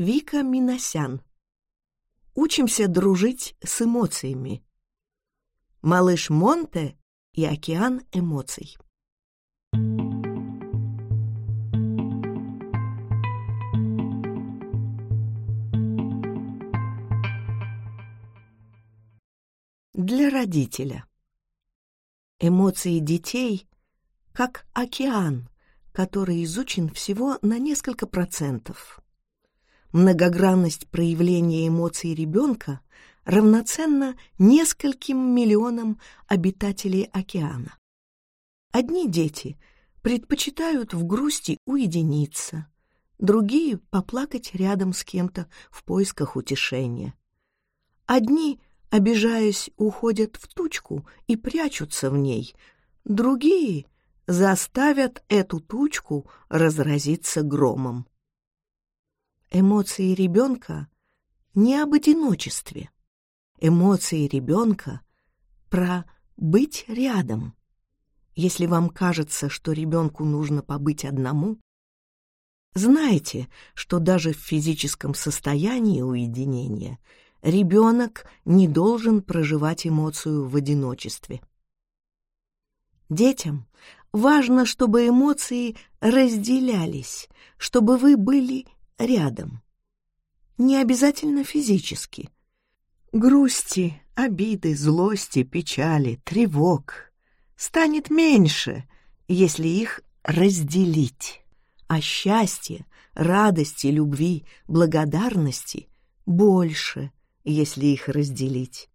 Вика Миносян. Учимся дружить с эмоциями. Малыш Монте и океан эмоций. Для родителя. Эмоции детей как океан, который изучен всего на несколько процентов. Многогранность проявления эмоций ребенка равноценна нескольким миллионам обитателей океана. Одни дети предпочитают в грусти уединиться, другие — поплакать рядом с кем-то в поисках утешения. Одни, обижаясь, уходят в тучку и прячутся в ней, другие заставят эту тучку разразиться громом. Эмоции ребенка не об одиночестве. Эмоции ребенка про быть рядом. Если вам кажется, что ребенку нужно побыть одному, знайте, что даже в физическом состоянии уединения ребенок не должен проживать эмоцию в одиночестве. Детям важно, чтобы эмоции разделялись, чтобы вы были рядом. Не обязательно физически. Грусти, обиды, злости, печали, тревог станет меньше, если их разделить. А счастье, радости, любви, благодарности больше, если их разделить.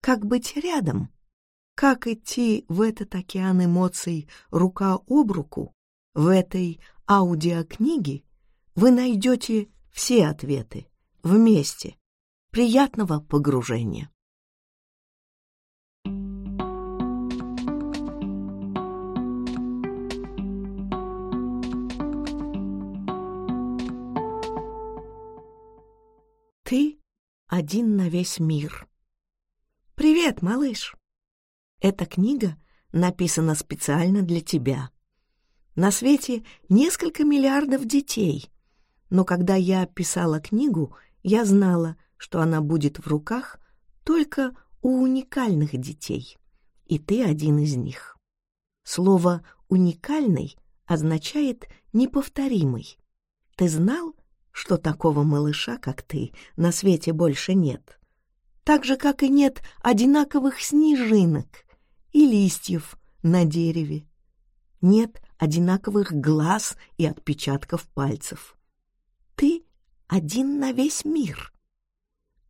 Как быть рядом? Как идти в этот океан эмоций рука об руку, в этой аудиокниге вы найдете все ответы вместе. Приятного погружения! Ты один на весь мир. Привет, малыш! Эта книга написана специально для тебя. На свете несколько миллиардов детей — но когда я писала книгу, я знала, что она будет в руках только у уникальных детей, и ты один из них. Слово «уникальный» означает «неповторимый». Ты знал, что такого малыша, как ты, на свете больше нет? Так же, как и нет одинаковых снежинок и листьев на дереве. Нет одинаковых глаз и отпечатков пальцев. Один на весь мир.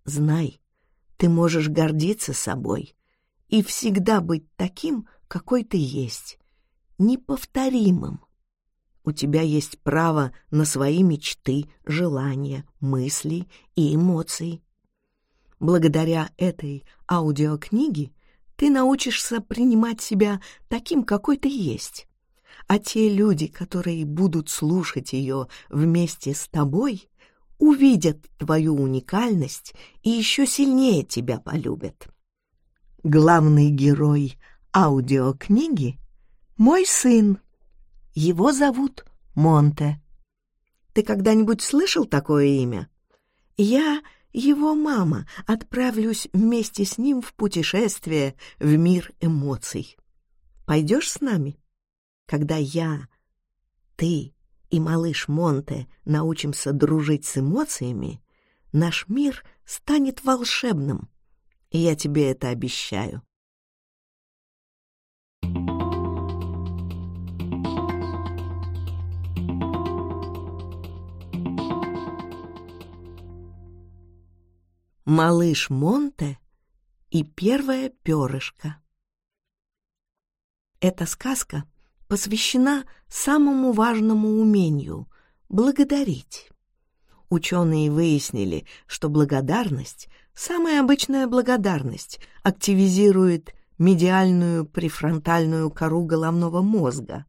Знай, ты можешь гордиться собой и всегда быть таким, какой ты есть, неповторимым. У тебя есть право на свои мечты, желания, мысли и эмоции. Благодаря этой аудиокниге ты научишься принимать себя таким, какой ты есть а те люди, которые будут слушать ее вместе с тобой, увидят твою уникальность и еще сильнее тебя полюбят. Главный герой аудиокниги — мой сын. Его зовут Монте. Ты когда-нибудь слышал такое имя? Я, его мама, отправлюсь вместе с ним в путешествие в мир эмоций. Пойдешь с нами? Когда я, ты и малыш Монте научимся дружить с эмоциями, наш мир станет волшебным, и я тебе это обещаю. Малыш Монте и первое перышко. Эта сказка посвящена самому важному умению — благодарить. Ученые выяснили, что благодарность, самая обычная благодарность, активизирует медиальную префронтальную кору головного мозга.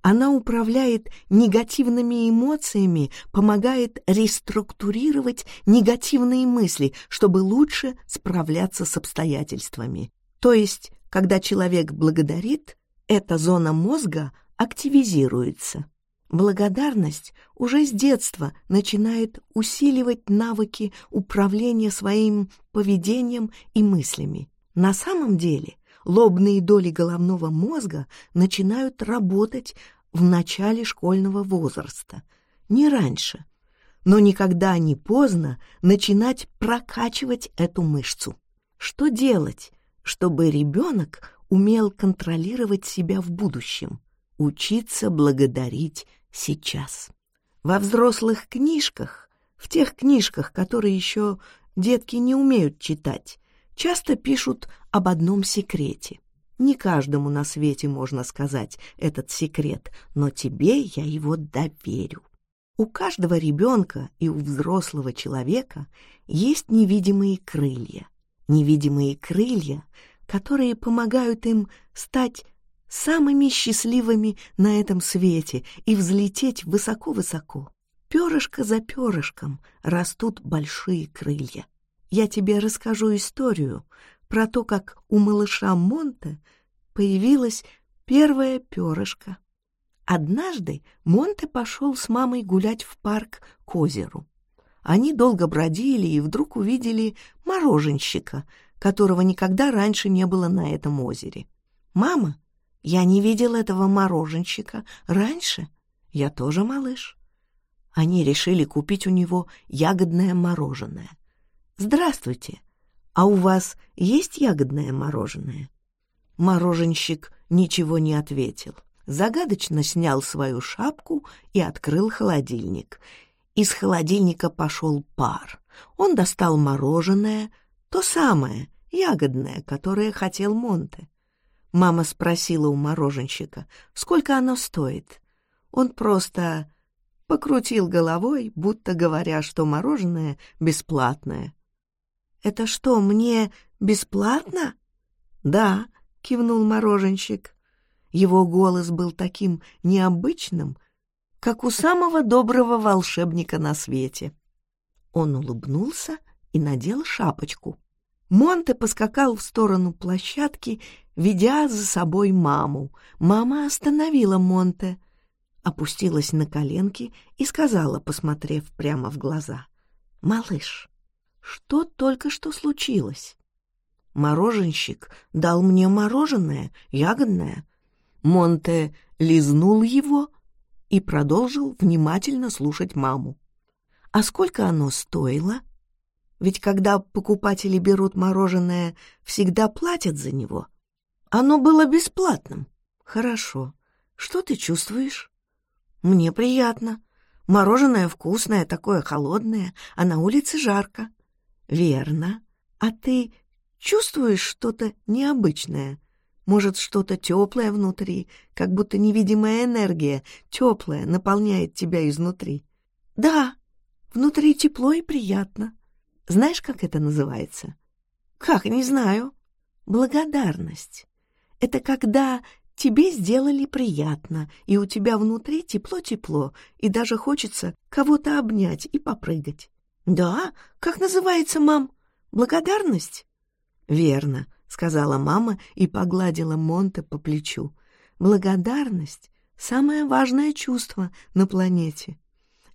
Она управляет негативными эмоциями, помогает реструктурировать негативные мысли, чтобы лучше справляться с обстоятельствами. То есть, когда человек благодарит, эта зона мозга активизируется. Благодарность уже с детства начинает усиливать навыки управления своим поведением и мыслями. На самом деле лобные доли головного мозга начинают работать в начале школьного возраста, не раньше, но никогда не поздно начинать прокачивать эту мышцу. Что делать, чтобы ребенок умел контролировать себя в будущем, учиться благодарить сейчас. Во взрослых книжках, в тех книжках, которые еще детки не умеют читать, часто пишут об одном секрете. Не каждому на свете можно сказать этот секрет, но тебе я его доверю. У каждого ребенка и у взрослого человека есть невидимые крылья. Невидимые крылья, которые помогают им стать самыми счастливыми на этом свете и взлететь высоко-высоко. Перышко за перышком растут большие крылья. Я тебе расскажу историю про то, как у малыша Монте появилось первое перышко. Однажды Монте пошел с мамой гулять в парк к озеру. Они долго бродили и вдруг увидели мороженщика, которого никогда раньше не было на этом озере. Мама я не видел этого мороженщика раньше. Я тоже малыш. Они решили купить у него ягодное мороженое. Здравствуйте. А у вас есть ягодное мороженое? Мороженщик ничего не ответил. Загадочно снял свою шапку и открыл холодильник. Из холодильника пошел пар. Он достал мороженое, то самое, ягодное, которое хотел Монте. Мама спросила у мороженщика, сколько оно стоит. Он просто покрутил головой, будто говоря, что мороженое бесплатное. «Это что, мне бесплатно?» «Да», — кивнул мороженщик. Его голос был таким необычным, как у самого доброго волшебника на свете. Он улыбнулся и надел шапочку. Монте поскакал в сторону площадки, ведя за собой маму. Мама остановила Монте, опустилась на коленки и сказала, посмотрев прямо в глаза, «Малыш, что только что случилось?» «Мороженщик дал мне мороженое, ягодное». Монте лизнул его и продолжил внимательно слушать маму. «А сколько оно стоило?» Ведь когда покупатели берут мороженое, всегда платят за него. Оно было бесплатным. Хорошо. Что ты чувствуешь? Мне приятно. Мороженое вкусное, такое холодное, а на улице жарко. Верно. А ты чувствуешь что-то необычное? Может, что-то теплое внутри, как будто невидимая энергия, теплая, наполняет тебя изнутри? Да, внутри тепло и приятно. Знаешь, как это называется? Как, не знаю. Благодарность. Это когда тебе сделали приятно, и у тебя внутри тепло-тепло, и даже хочется кого-то обнять и попрыгать. Да? Как называется, мам? Благодарность? Верно, сказала мама и погладила Монте по плечу. Благодарность — самое важное чувство на планете.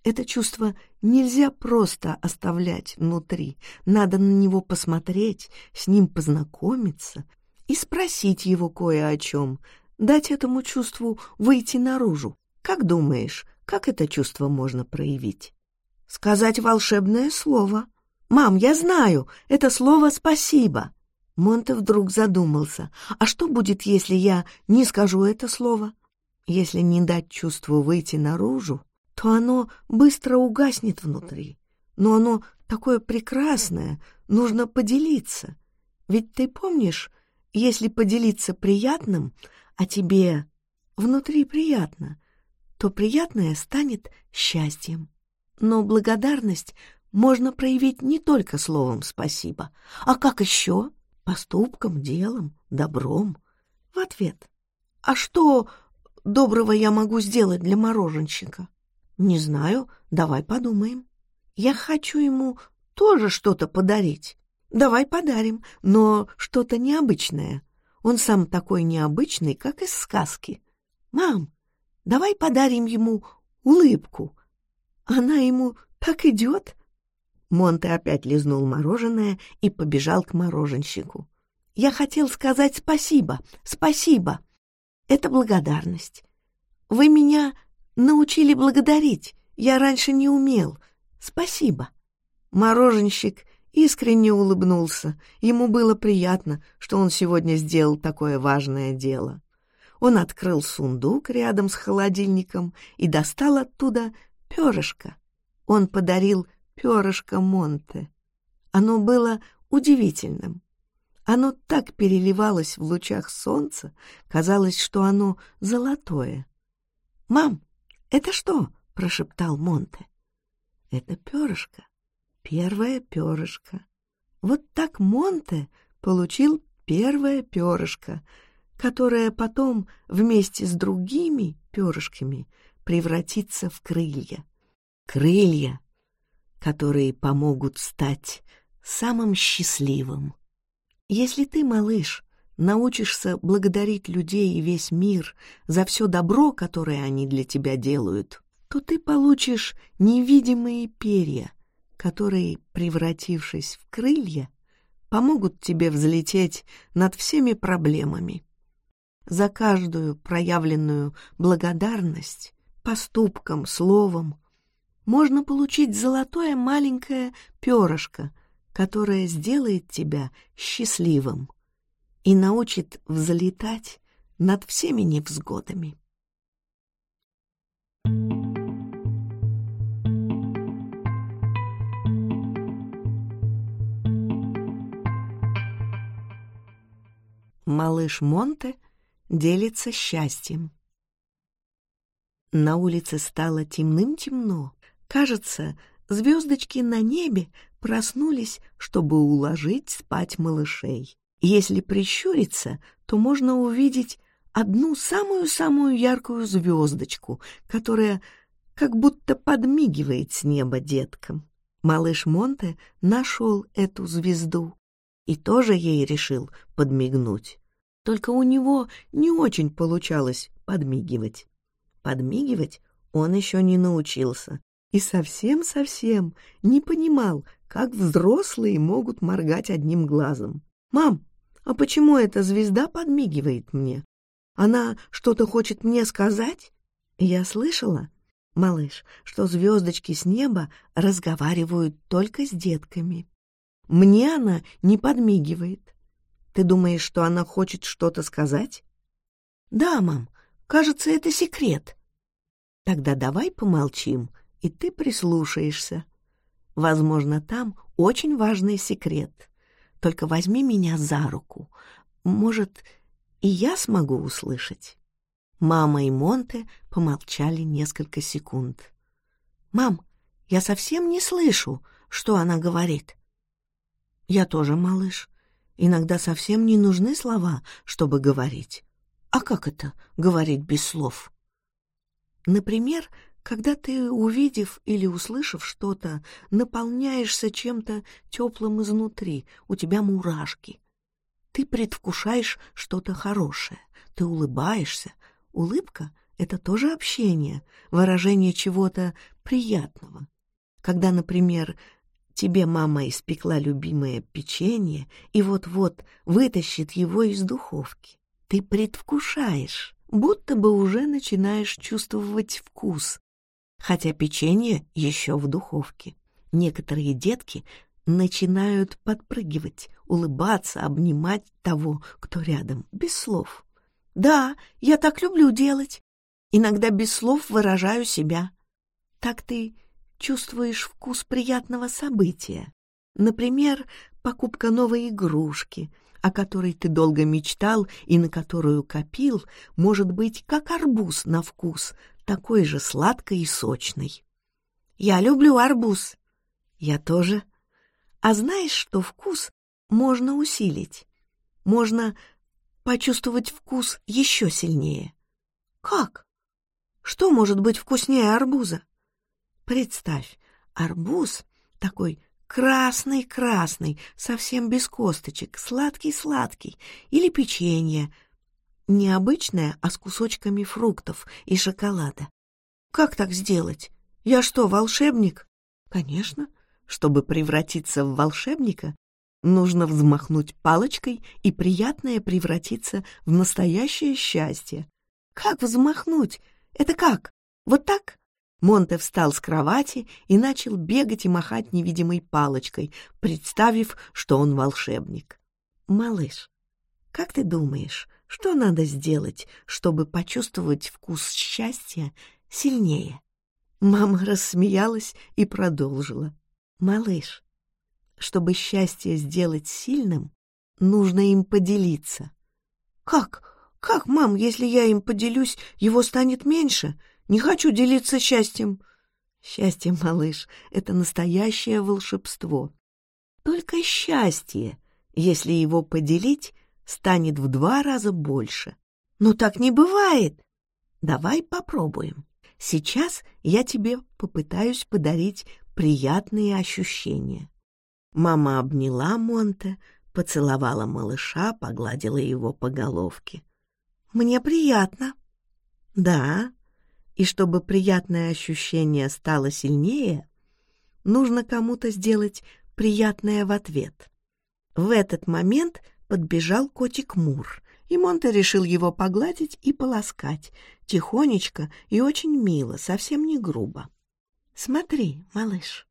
Это чувство нельзя просто оставлять внутри. Надо на него посмотреть, с ним познакомиться и спросить его кое о чем, дать этому чувству выйти наружу. Как думаешь, как это чувство можно проявить? Сказать волшебное слово. «Мам, я знаю, это слово «спасибо». Монте вдруг задумался. А что будет, если я не скажу это слово? Если не дать чувству выйти наружу, то оно быстро угаснет внутри. Но оно такое прекрасное, нужно поделиться. Ведь ты помнишь, если поделиться приятным, а тебе внутри приятно, то приятное станет счастьем. Но благодарность можно проявить не только словом «спасибо», а как еще? Поступком, делом, добром. В ответ. А что доброго я могу сделать для мороженщика? «Не знаю, давай подумаем. Я хочу ему тоже что-то подарить. Давай подарим, но что-то необычное. Он сам такой необычный, как из сказки. Мам, давай подарим ему улыбку. Она ему так идет. Монте опять лизнул мороженое и побежал к мороженщику. Я хотел сказать спасибо, спасибо. Это благодарность. Вы меня научили благодарить. Я раньше не умел. Спасибо. Мороженщик искренне улыбнулся. Ему было приятно, что он сегодня сделал такое важное дело. Он открыл сундук рядом с холодильником и достал оттуда перышко. Он подарил перышко Монте. Оно было удивительным. Оно так переливалось в лучах солнца, казалось, что оно золотое. «Мам, это что?» — прошептал Монте. «Это перышко, первое перышко. Вот так Монте получил первое перышко, которое потом вместе с другими перышками превратится в крылья. Крылья, которые помогут стать самым счастливым. Если ты, малыш, научишься благодарить людей и весь мир за все добро, которое они для тебя делают, то ты получишь невидимые перья, которые, превратившись в крылья, помогут тебе взлететь над всеми проблемами. За каждую проявленную благодарность, поступком, словом, можно получить золотое маленькое перышко — которая сделает тебя счастливым и научит взлетать над всеми невзгодами. Малыш Монте делится счастьем. На улице стало темным-темно. Кажется, звездочки на небе проснулись, чтобы уложить спать малышей. Если прищуриться, то можно увидеть одну самую-самую яркую звездочку, которая как будто подмигивает с неба деткам. Малыш Монте нашел эту звезду и тоже ей решил подмигнуть. Только у него не очень получалось подмигивать. Подмигивать он еще не научился и совсем-совсем не понимал, как взрослые могут моргать одним глазом. «Мам, а почему эта звезда подмигивает мне? Она что-то хочет мне сказать?» Я слышала, малыш, что звездочки с неба разговаривают только с детками. Мне она не подмигивает. Ты думаешь, что она хочет что-то сказать? Да, мам, кажется, это секрет. Тогда давай помолчим, и ты прислушаешься. Возможно, там очень важный секрет. Только возьми меня за руку. Может, и я смогу услышать?» Мама и Монте помолчали несколько секунд. «Мам, я совсем не слышу, что она говорит». «Я тоже, малыш. Иногда совсем не нужны слова, чтобы говорить. А как это — говорить без слов?» Например, когда ты, увидев или услышав что-то, наполняешься чем-то теплым изнутри, у тебя мурашки. Ты предвкушаешь что-то хорошее, ты улыбаешься. Улыбка — это тоже общение, выражение чего-то приятного. Когда, например, тебе мама испекла любимое печенье и вот-вот вытащит его из духовки, ты предвкушаешь, будто бы уже начинаешь чувствовать вкус, хотя печенье еще в духовке. Некоторые детки начинают подпрыгивать, улыбаться, обнимать того, кто рядом, без слов. «Да, я так люблю делать. Иногда без слов выражаю себя. Так ты чувствуешь вкус приятного события. Например, покупка новой игрушки, о которой ты долго мечтал и на которую копил, может быть, как арбуз на вкус, такой же сладкой и сочной. Я люблю арбуз. Я тоже. А знаешь, что вкус можно усилить? Можно почувствовать вкус еще сильнее. Как? Что может быть вкуснее арбуза? Представь, арбуз такой красный-красный, совсем без косточек, сладкий-сладкий, или печенье, необычное, а с кусочками фруктов и шоколада. как так сделать? Я что, волшебник? Конечно, чтобы превратиться в волшебника, нужно взмахнуть палочкой, и приятное превратиться в настоящее счастье. Как взмахнуть? Это как? Вот так? Монте встал с кровати и начал бегать и махать невидимой палочкой, представив, что он волшебник. «Малыш, как ты думаешь, что надо сделать, чтобы почувствовать вкус счастья сильнее?» Мама рассмеялась и продолжила. «Малыш, чтобы счастье сделать сильным, нужно им поделиться». «Как? Как, мам, если я им поделюсь, его станет меньше? Не хочу делиться счастьем». «Счастье, малыш, — это настоящее волшебство. Только счастье, если его поделить, станет в два раза больше. Но так не бывает. Давай попробуем». Сейчас я тебе попытаюсь подарить приятные ощущения. Мама обняла Монте, поцеловала малыша, погладила его по головке. Мне приятно. Да, и чтобы приятное ощущение стало сильнее, нужно кому-то сделать приятное в ответ. В этот момент подбежал котик Мур и Монте решил его погладить и полоскать, тихонечко и очень мило, совсем не грубо. «Смотри, малыш,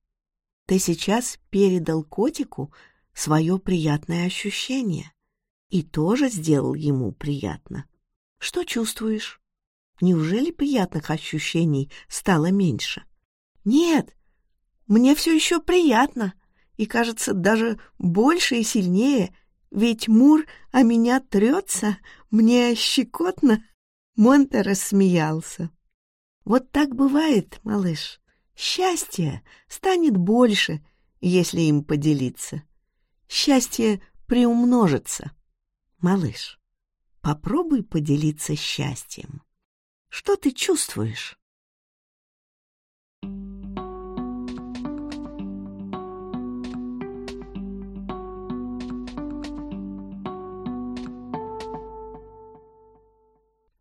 ты сейчас передал котику свое приятное ощущение и тоже сделал ему приятно. Что чувствуешь? Неужели приятных ощущений стало меньше? Нет, мне все еще приятно, и, кажется, даже больше и сильнее, ведь Мур о меня трется, мне щекотно. Монте рассмеялся. Вот так бывает, малыш. Счастье станет больше, если им поделиться. Счастье приумножится. Малыш, попробуй поделиться счастьем. Что ты чувствуешь?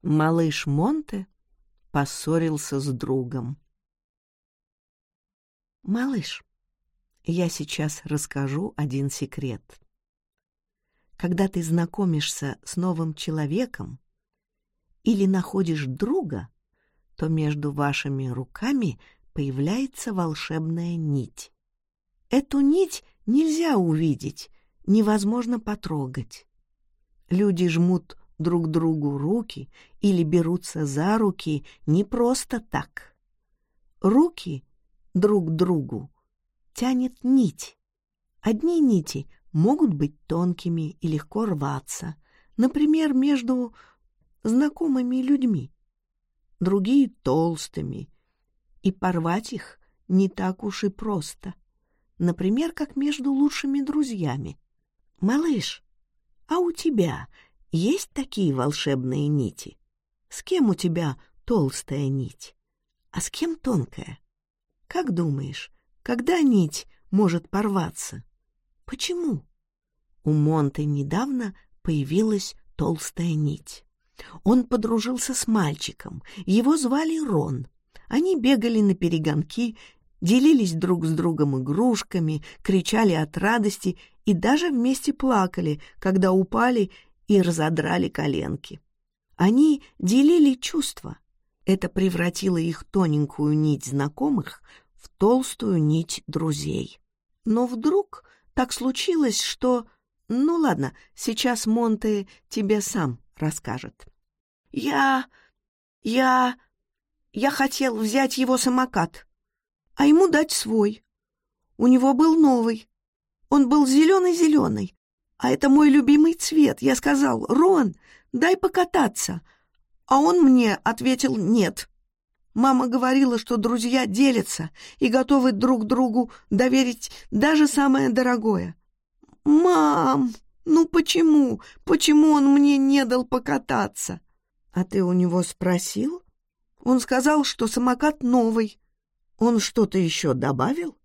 Малыш Монте поссорился с другом. «Малыш, я сейчас расскажу один секрет. Когда ты знакомишься с новым человеком или находишь друга, то между вашими руками появляется волшебная нить. Эту нить нельзя увидеть, невозможно потрогать. Люди жмут друг другу руки или берутся за руки не просто так. Руки друг другу тянет нить. Одни нити могут быть тонкими и легко рваться, например, между знакомыми людьми, другие — толстыми, и порвать их не так уж и просто, например, как между лучшими друзьями. «Малыш, а у тебя есть такие волшебные нити? С кем у тебя толстая нить, а с кем тонкая? Как думаешь, когда нить может порваться? Почему? У Монты недавно появилась толстая нить. Он подружился с мальчиком, его звали Рон. Они бегали на перегонки, делились друг с другом игрушками, кричали от радости и даже вместе плакали, когда упали и разодрали коленки. Они делили чувства. Это превратило их тоненькую нить знакомых в толстую нить друзей. Но вдруг так случилось, что... Ну ладно, сейчас Монте тебе сам расскажет. Я... я... я хотел взять его самокат, а ему дать свой. У него был новый. Он был зеленый-зеленый, а это мой любимый цвет. Я сказал, Рон, дай покататься. А он мне ответил нет. Мама говорила, что друзья делятся и готовы друг другу доверить даже самое дорогое. «Мам, ну почему? Почему он мне не дал покататься?» «А ты у него спросил?» Он сказал, что самокат новый. Он что-то еще добавил?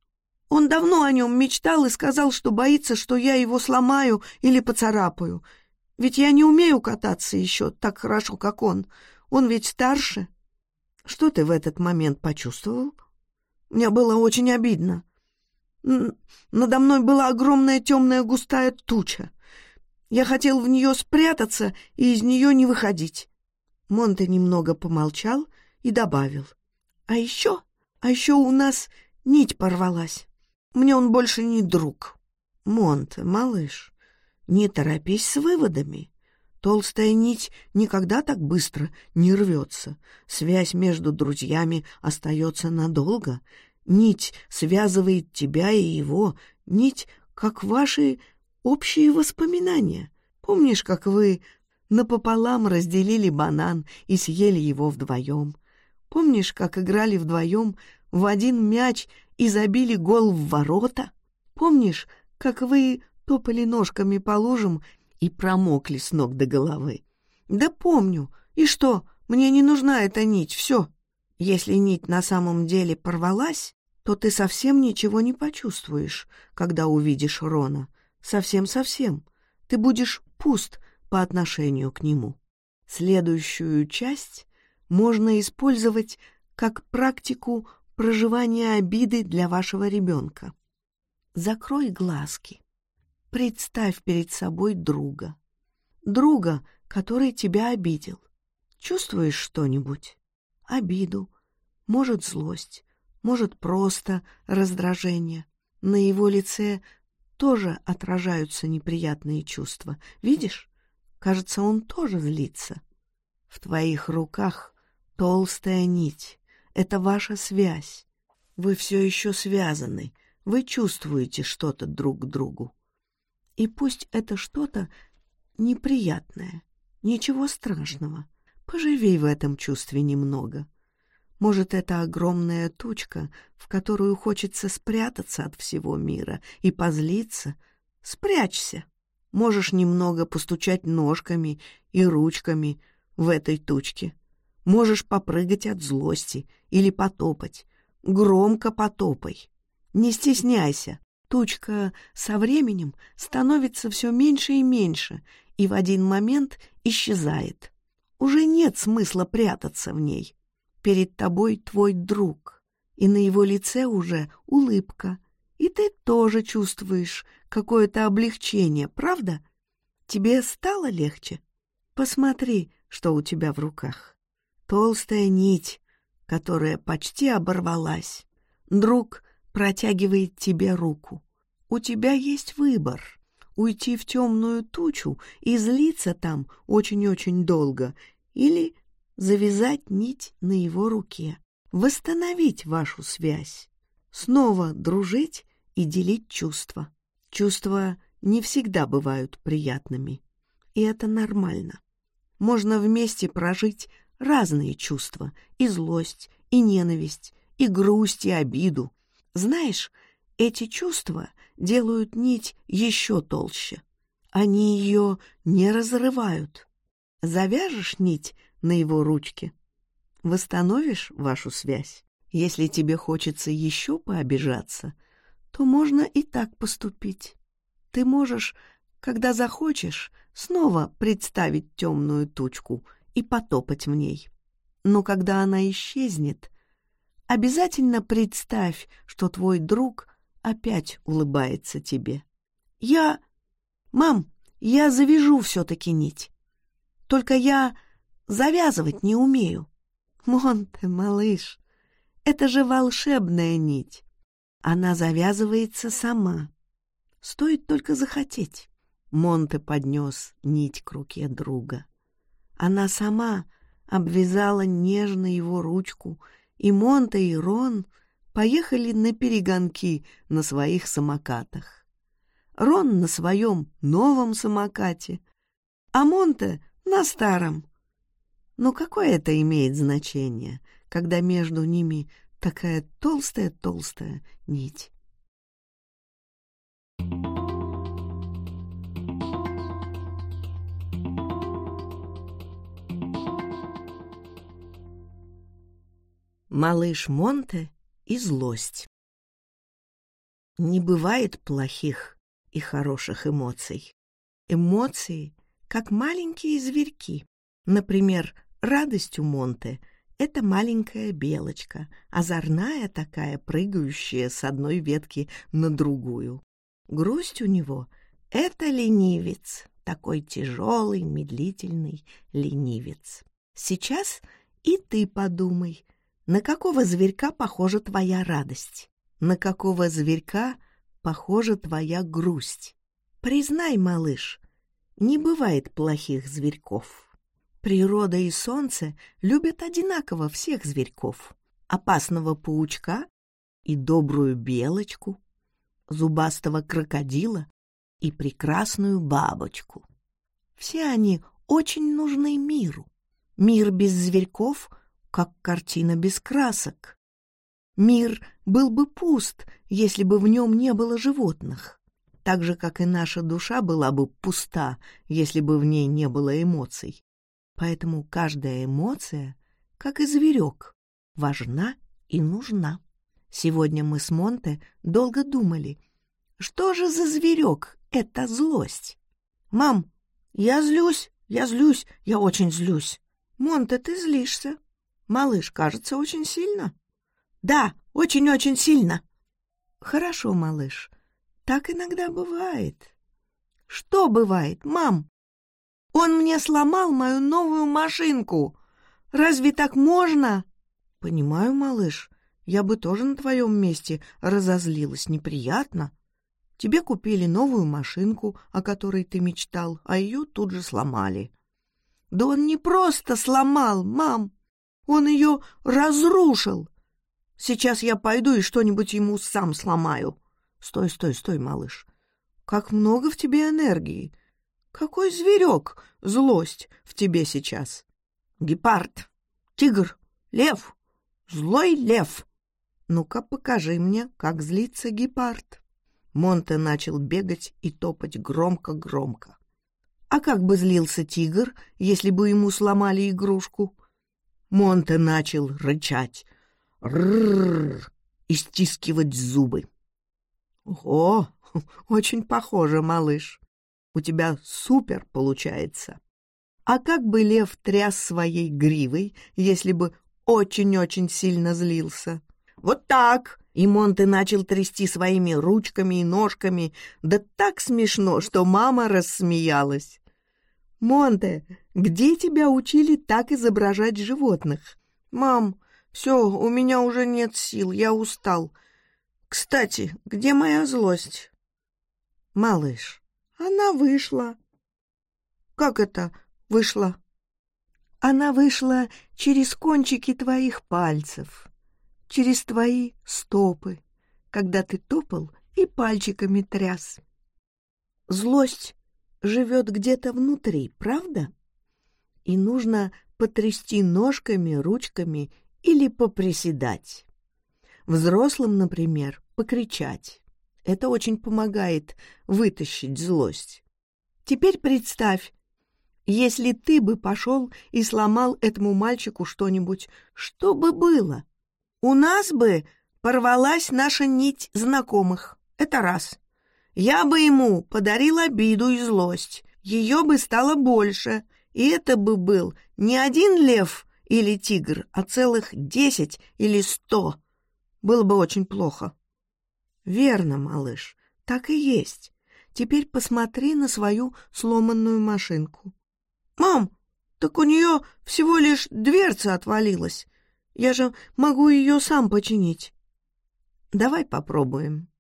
Он давно о нем мечтал и сказал, что боится, что я его сломаю или поцарапаю. Ведь я не умею кататься еще так хорошо, как он. Он ведь старше. Что ты в этот момент почувствовал? Мне было очень обидно. Надо мной была огромная темная густая туча. Я хотел в нее спрятаться и из нее не выходить. Монте немного помолчал и добавил. А еще, а еще у нас нить порвалась. Мне он больше не друг. Монте, малыш, не торопись с выводами. Толстая нить никогда так быстро не рвется. Связь между друзьями остается надолго. Нить связывает тебя и его. Нить, как ваши общие воспоминания. Помнишь, как вы напополам разделили банан и съели его вдвоем? Помнишь, как играли вдвоем в один мяч и забили гол в ворота? Помнишь, как вы топали ножками по лужам и промокли с ног до головы. Да помню. И что, мне не нужна эта нить, все. Если нить на самом деле порвалась, то ты совсем ничего не почувствуешь, когда увидишь Рона. Совсем-совсем. Ты будешь пуст по отношению к нему. Следующую часть можно использовать как практику проживания обиды для вашего ребенка. Закрой глазки. Представь перед собой друга. Друга, который тебя обидел. Чувствуешь что-нибудь? Обиду, может, злость, может, просто раздражение. На его лице тоже отражаются неприятные чувства. Видишь? Кажется, он тоже злится. В твоих руках толстая нить. Это ваша связь. Вы все еще связаны. Вы чувствуете что-то друг к другу. И пусть это что-то неприятное, ничего страшного. Поживей в этом чувстве немного. Может, это огромная тучка, в которую хочется спрятаться от всего мира и позлиться? Спрячься. Можешь немного постучать ножками и ручками в этой тучке. Можешь попрыгать от злости или потопать. Громко потопай. Не стесняйся. Тучка со временем становится все меньше и меньше, и в один момент исчезает. Уже нет смысла прятаться в ней. Перед тобой твой друг, и на его лице уже улыбка, и ты тоже чувствуешь какое-то облегчение, правда? Тебе стало легче? Посмотри, что у тебя в руках. Толстая нить, которая почти оборвалась. Друг протягивает тебе руку. У тебя есть выбор — уйти в темную тучу и злиться там очень-очень долго или завязать нить на его руке, восстановить вашу связь, снова дружить и делить чувства. Чувства не всегда бывают приятными, и это нормально. Можно вместе прожить разные чувства — и злость, и ненависть, и грусть, и обиду, знаешь, эти чувства делают нить еще толще. Они ее не разрывают. Завяжешь нить на его ручке, восстановишь вашу связь. Если тебе хочется еще пообижаться, то можно и так поступить. Ты можешь, когда захочешь, снова представить темную тучку и потопать в ней. Но когда она исчезнет, Обязательно представь, что твой друг опять улыбается тебе. Я... Мам, я завяжу все-таки нить. Только я завязывать не умею. Монте, малыш, это же волшебная нить. Она завязывается сама. Стоит только захотеть. Монте поднес нить к руке друга. Она сама обвязала нежно его ручку и Монта и Рон поехали на перегонки на своих самокатах. Рон на своем новом самокате, а Монта на старом. Но какое это имеет значение, когда между ними такая толстая-толстая нить? Малыш Монте и злость. Не бывает плохих и хороших эмоций. Эмоции, как маленькие зверьки. Например, радость у Монте — это маленькая белочка, озорная такая, прыгающая с одной ветки на другую. Грусть у него — это ленивец, такой тяжелый, медлительный ленивец. Сейчас и ты подумай, на какого зверька похожа твоя радость, на какого зверька похожа твоя грусть. Признай, малыш, не бывает плохих зверьков. Природа и солнце любят одинаково всех зверьков. Опасного паучка и добрую белочку, зубастого крокодила и прекрасную бабочку. Все они очень нужны миру. Мир без зверьков, как картина без красок. Мир был бы пуст, если бы в нем не было животных, так же, как и наша душа была бы пуста, если бы в ней не было эмоций. Поэтому каждая эмоция, как и зверек, важна и нужна. Сегодня мы с Монте долго думали, что же за зверек это злость? Мам, я злюсь, я злюсь, я очень злюсь. Монте, ты злишься. Малыш, кажется, очень сильно. Да, очень-очень сильно. Хорошо, малыш, так иногда бывает. Что бывает, мам? Он мне сломал мою новую машинку. Разве так можно? Понимаю, малыш. Я бы тоже на твоем месте разозлилась. Неприятно. Тебе купили новую машинку, о которой ты мечтал, а ее тут же сломали. Да он не просто сломал, мам. Он ее разрушил. Сейчас я пойду и что-нибудь ему сам сломаю. Стой, стой, стой, малыш. Как много в тебе энергии. Какой зверек злость в тебе сейчас? Гепард, тигр, лев, злой лев. Ну-ка, покажи мне, как злится гепард. Монте начал бегать и топать громко-громко. А как бы злился тигр, если бы ему сломали игрушку? Монте начал рычать. Рррр! И стискивать зубы. О, очень похоже, малыш. У тебя супер получается. А как бы лев тряс своей гривой, если бы очень-очень сильно злился? Вот так! И Монте начал трясти своими ручками и ножками, да так смешно, что мама рассмеялась. «Монте, где тебя учили так изображать животных?» «Мам, все, у меня уже нет сил, я устал. Кстати, где моя злость?» «Малыш, она вышла. Как это вышла? Она вышла через кончики твоих пальцев, через твои стопы, когда ты топал и пальчиками тряс. Злость живет где-то внутри, правда? И нужно потрясти ножками, ручками или поприседать. Взрослым, например, покричать. Это очень помогает вытащить злость. Теперь представь, если ты бы пошел и сломал этому мальчику что-нибудь, что бы было? У нас бы порвалась наша нить знакомых. Это раз. Я бы ему подарил обиду и злость. Ее бы стало больше. И это бы был не один лев или тигр, а целых десять или сто. Было бы очень плохо. Верно, малыш, так и есть. Теперь посмотри на свою сломанную машинку. Мам, так у нее всего лишь дверца отвалилась. Я же могу ее сам починить. Давай попробуем.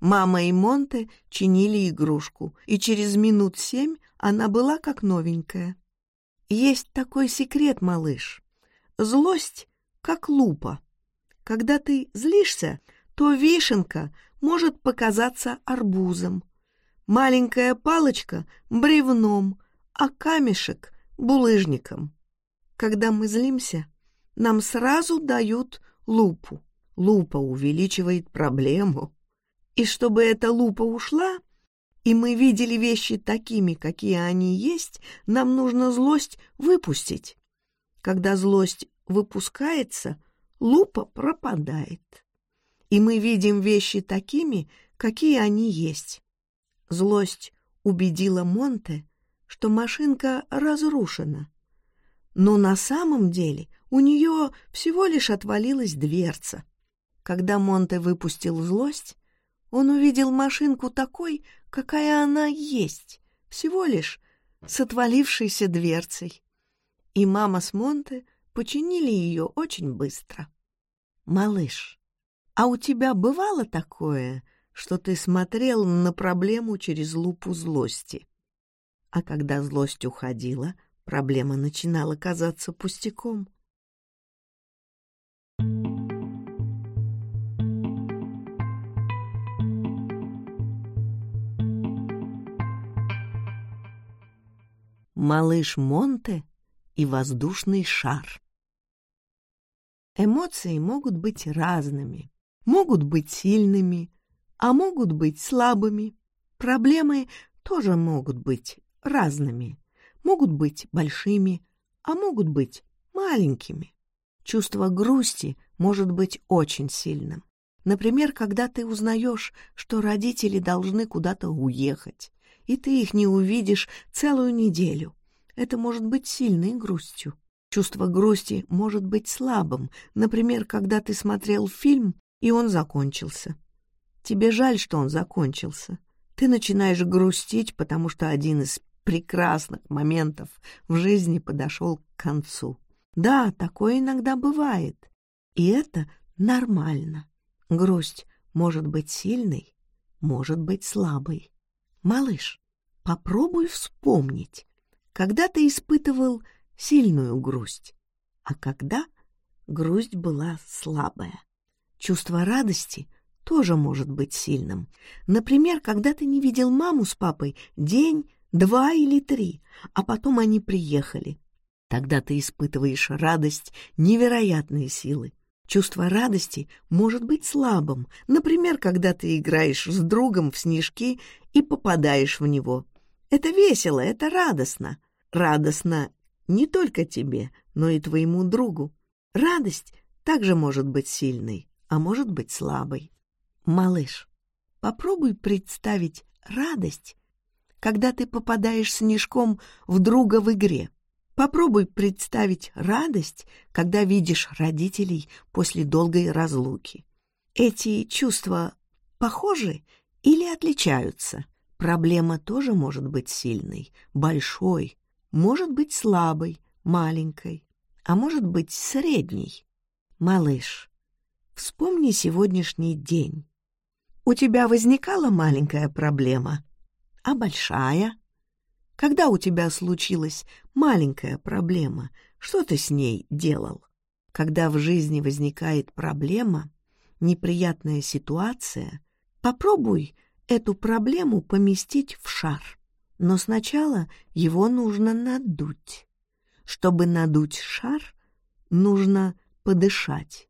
Мама и Монте чинили игрушку, и через минут семь она была как новенькая. Есть такой секрет, малыш. Злость как лупа. Когда ты злишься, то вишенка может показаться арбузом, маленькая палочка — бревном, а камешек — булыжником. Когда мы злимся, нам сразу дают лупу. Лупа увеличивает проблему. И чтобы эта лупа ушла, и мы видели вещи такими, какие они есть, нам нужно злость выпустить. Когда злость выпускается, лупа пропадает и мы видим вещи такими, какие они есть. Злость убедила Монте, что машинка разрушена. Но на самом деле у нее всего лишь отвалилась дверца. Когда Монте выпустил злость, он увидел машинку такой, какая она есть, всего лишь с отвалившейся дверцей. И мама с Монте починили ее очень быстро. «Малыш, а у тебя бывало такое, что ты смотрел на проблему через лупу злости?» А когда злость уходила, проблема начинала казаться пустяком. Малыш Монте и воздушный шар. Эмоции могут быть разными, могут быть сильными, а могут быть слабыми. Проблемы тоже могут быть разными, могут быть большими, а могут быть маленькими. Чувство грусти может быть очень сильным. Например, когда ты узнаешь, что родители должны куда-то уехать, и ты их не увидишь целую неделю. Это может быть сильной грустью. Чувство грусти может быть слабым, например, когда ты смотрел фильм, и он закончился. Тебе жаль, что он закончился. Ты начинаешь грустить, потому что один из прекрасных моментов в жизни подошел к концу. Да, такое иногда бывает. И это нормально. Грусть может быть сильной, может быть слабой. Малыш, попробуй вспомнить, когда ты испытывал сильную грусть, а когда грусть была слабая. Чувство радости тоже может быть сильным. Например, когда ты не видел маму с папой день, два или три, а потом они приехали. Тогда ты испытываешь радость невероятные силы. Чувство радости может быть слабым, например, когда ты играешь с другом в снежки и попадаешь в него. Это весело, это радостно. Радостно не только тебе, но и твоему другу. Радость также может быть сильной, а может быть слабой. Малыш, попробуй представить радость когда ты попадаешь снежком в друга в игре. Попробуй представить радость, когда видишь родителей после долгой разлуки. Эти чувства похожи или отличаются? Проблема тоже может быть сильной, большой, может быть слабой, маленькой, а может быть средней. Малыш, вспомни сегодняшний день. У тебя возникала маленькая проблема, а большая? Когда у тебя случилась маленькая проблема, что ты с ней делал? Когда в жизни возникает проблема, неприятная ситуация, попробуй эту проблему поместить в шар. Но сначала его нужно надуть. Чтобы надуть шар, нужно подышать.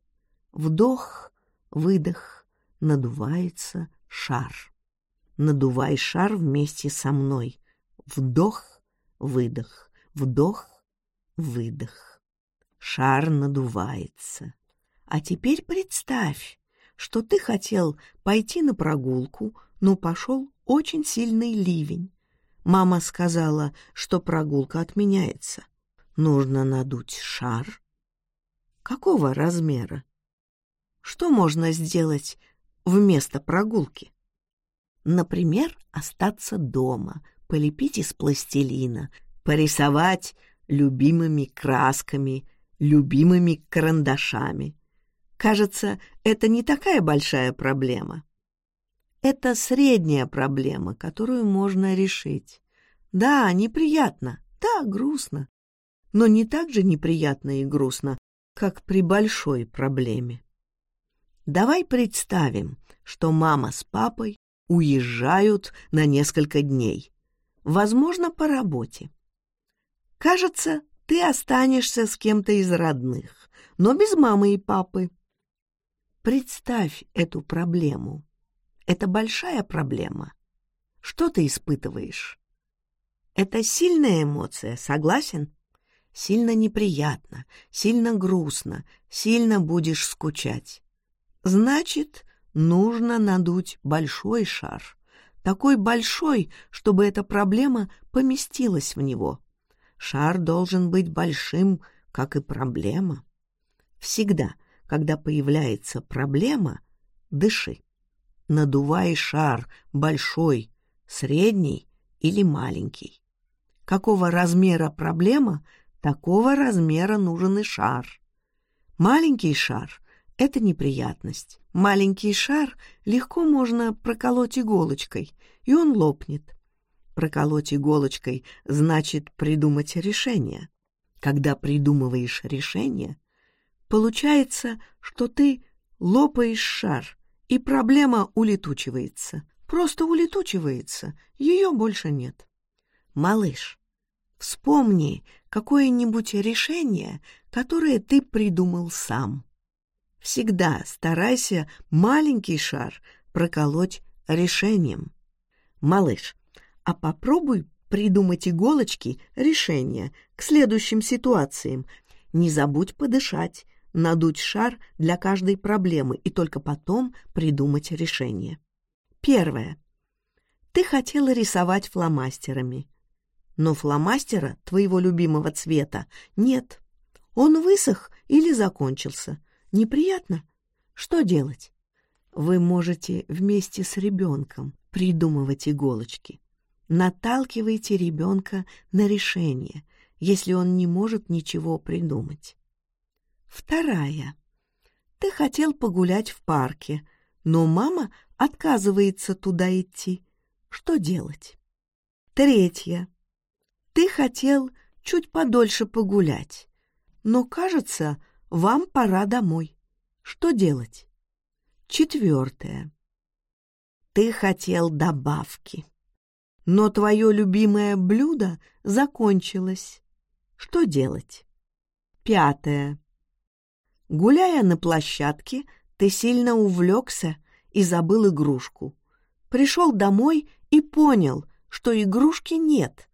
Вдох, выдох, надувается шар надувай шар вместе со мной. Вдох, выдох, вдох, выдох. Шар надувается. А теперь представь, что ты хотел пойти на прогулку, но пошел очень сильный ливень. Мама сказала, что прогулка отменяется. Нужно надуть шар. Какого размера? Что можно сделать вместо прогулки? Например, остаться дома, полепить из пластилина, порисовать любимыми красками, любимыми карандашами. Кажется, это не такая большая проблема. Это средняя проблема, которую можно решить. Да, неприятно, да, грустно, но не так же неприятно и грустно, как при большой проблеме. Давай представим, что мама с папой уезжают на несколько дней. Возможно, по работе. Кажется, ты останешься с кем-то из родных, но без мамы и папы. Представь эту проблему. Это большая проблема. Что ты испытываешь? Это сильная эмоция, согласен? Сильно неприятно, сильно грустно, сильно будешь скучать. Значит, нужно надуть большой шар. Такой большой, чтобы эта проблема поместилась в него. Шар должен быть большим, как и проблема. Всегда, когда появляется проблема, дыши. Надувай шар, большой, средний или маленький. Какого размера проблема, такого размера нужен и шар. Маленький шар — это неприятность. Маленький шар легко можно проколоть иголочкой, и он лопнет. Проколоть иголочкой значит придумать решение. Когда придумываешь решение, получается, что ты лопаешь шар, и проблема улетучивается. Просто улетучивается, ее больше нет. Малыш, вспомни какое-нибудь решение, которое ты придумал сам. Всегда старайся маленький шар проколоть решением. Малыш, а попробуй придумать иголочки решения к следующим ситуациям. Не забудь подышать, надуть шар для каждой проблемы и только потом придумать решение. Первое. Ты хотела рисовать фломастерами. Но фломастера твоего любимого цвета нет. Он высох или закончился. Неприятно? Что делать? Вы можете вместе с ребенком придумывать иголочки. Наталкивайте ребенка на решение, если он не может ничего придумать. Вторая. Ты хотел погулять в парке, но мама отказывается туда идти. Что делать? Третья. Ты хотел чуть подольше погулять, но, кажется, вам пора домой. Что делать? Четвертое. Ты хотел добавки но твое любимое блюдо закончилось. Что делать? Пятое. Гуляя на площадке, ты сильно увлекся и забыл игрушку. Пришел домой и понял, что игрушки нет.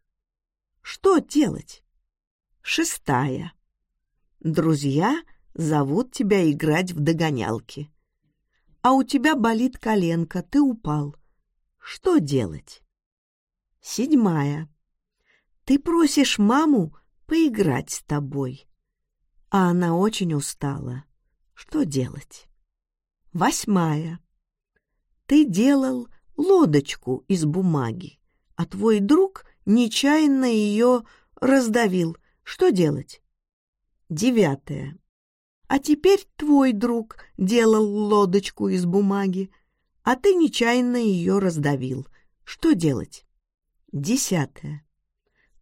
Что делать? Шестая. Друзья зовут тебя играть в догонялки. А у тебя болит коленка, ты упал. Что делать? Седьмая. Ты просишь маму поиграть с тобой, а она очень устала. Что делать? Восьмая. Ты делал лодочку из бумаги, а твой друг нечаянно ее раздавил. Что делать? Девятая. А теперь твой друг делал лодочку из бумаги, а ты нечаянно ее раздавил. Что делать? Десятое.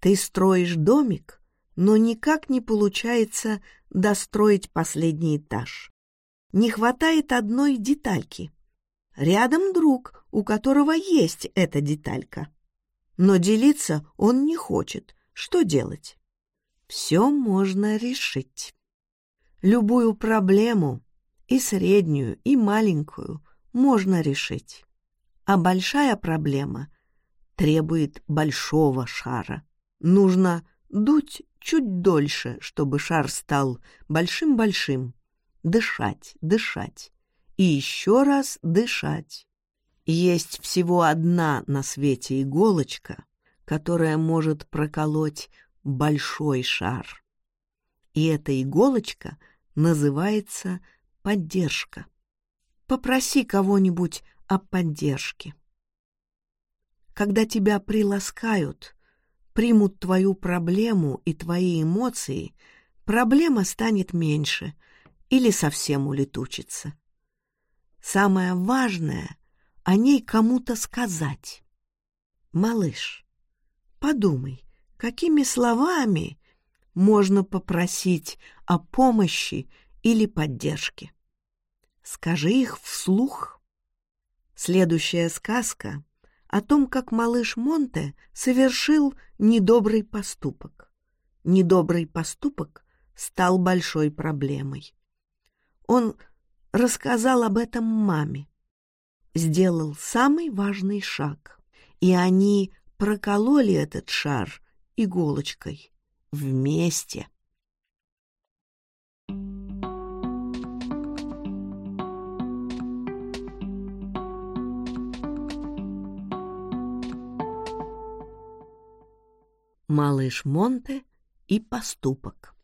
Ты строишь домик, но никак не получается достроить последний этаж. Не хватает одной детальки. Рядом друг, у которого есть эта деталька. Но делиться он не хочет. Что делать? Все можно решить. Любую проблему, и среднюю, и маленькую, можно решить. А большая проблема требует большого шара. Нужно дуть чуть дольше, чтобы шар стал большим-большим. Дышать, дышать. И еще раз дышать. Есть всего одна на свете иголочка, которая может проколоть большой шар. И эта иголочка называется поддержка. Попроси кого-нибудь о поддержке. Когда тебя приласкают, примут твою проблему и твои эмоции, проблема станет меньше или совсем улетучится. Самое важное — о ней кому-то сказать. Малыш, подумай, какими словами можно попросить о помощи или поддержке. Скажи их вслух. Следующая сказка о том, как малыш Монте совершил недобрый поступок. Недобрый поступок стал большой проблемой. Он рассказал об этом маме, сделал самый важный шаг, и они прокололи этот шар иголочкой вместе. малыш Монте и поступок.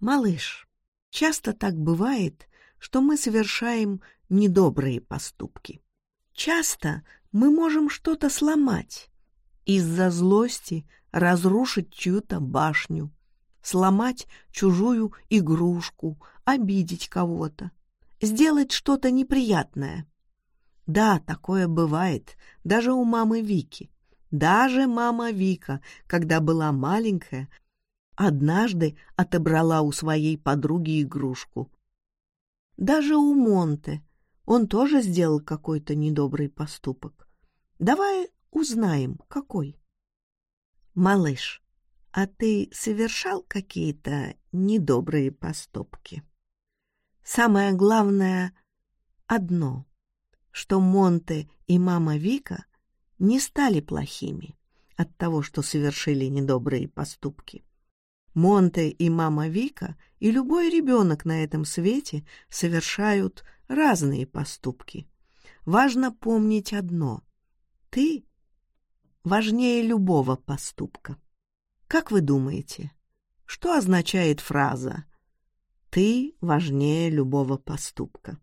Малыш, часто так бывает, что мы совершаем недобрые поступки. Часто мы можем что-то сломать, из-за злости разрушить чью-то башню, сломать чужую игрушку, обидеть кого-то, сделать что-то неприятное. Да, такое бывает, даже у мамы Вики. Даже мама Вика, когда была маленькая, однажды отобрала у своей подруги игрушку. Даже у Монте он тоже сделал какой-то недобрый поступок. Давай узнаем, какой. Малыш, а ты совершал какие-то недобрые поступки? Самое главное одно, что Монте и мама Вика не стали плохими от того, что совершили недобрые поступки. Монте и мама Вика и любой ребенок на этом свете совершают разные поступки. Важно помнить одно. Ты важнее любого поступка. Как вы думаете, что означает фраза «ты важнее любого поступка»?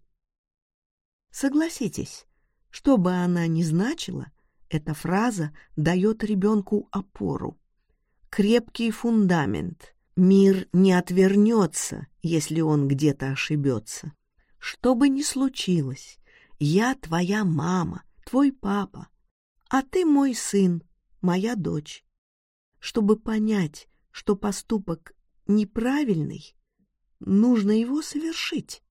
Согласитесь, что бы она ни значила, эта фраза дает ребенку опору, крепкий фундамент. Мир не отвернется, если он где-то ошибется. Что бы ни случилось, я твоя мама, твой папа, а ты мой сын, моя дочь. Чтобы понять, что поступок неправильный, нужно его совершить.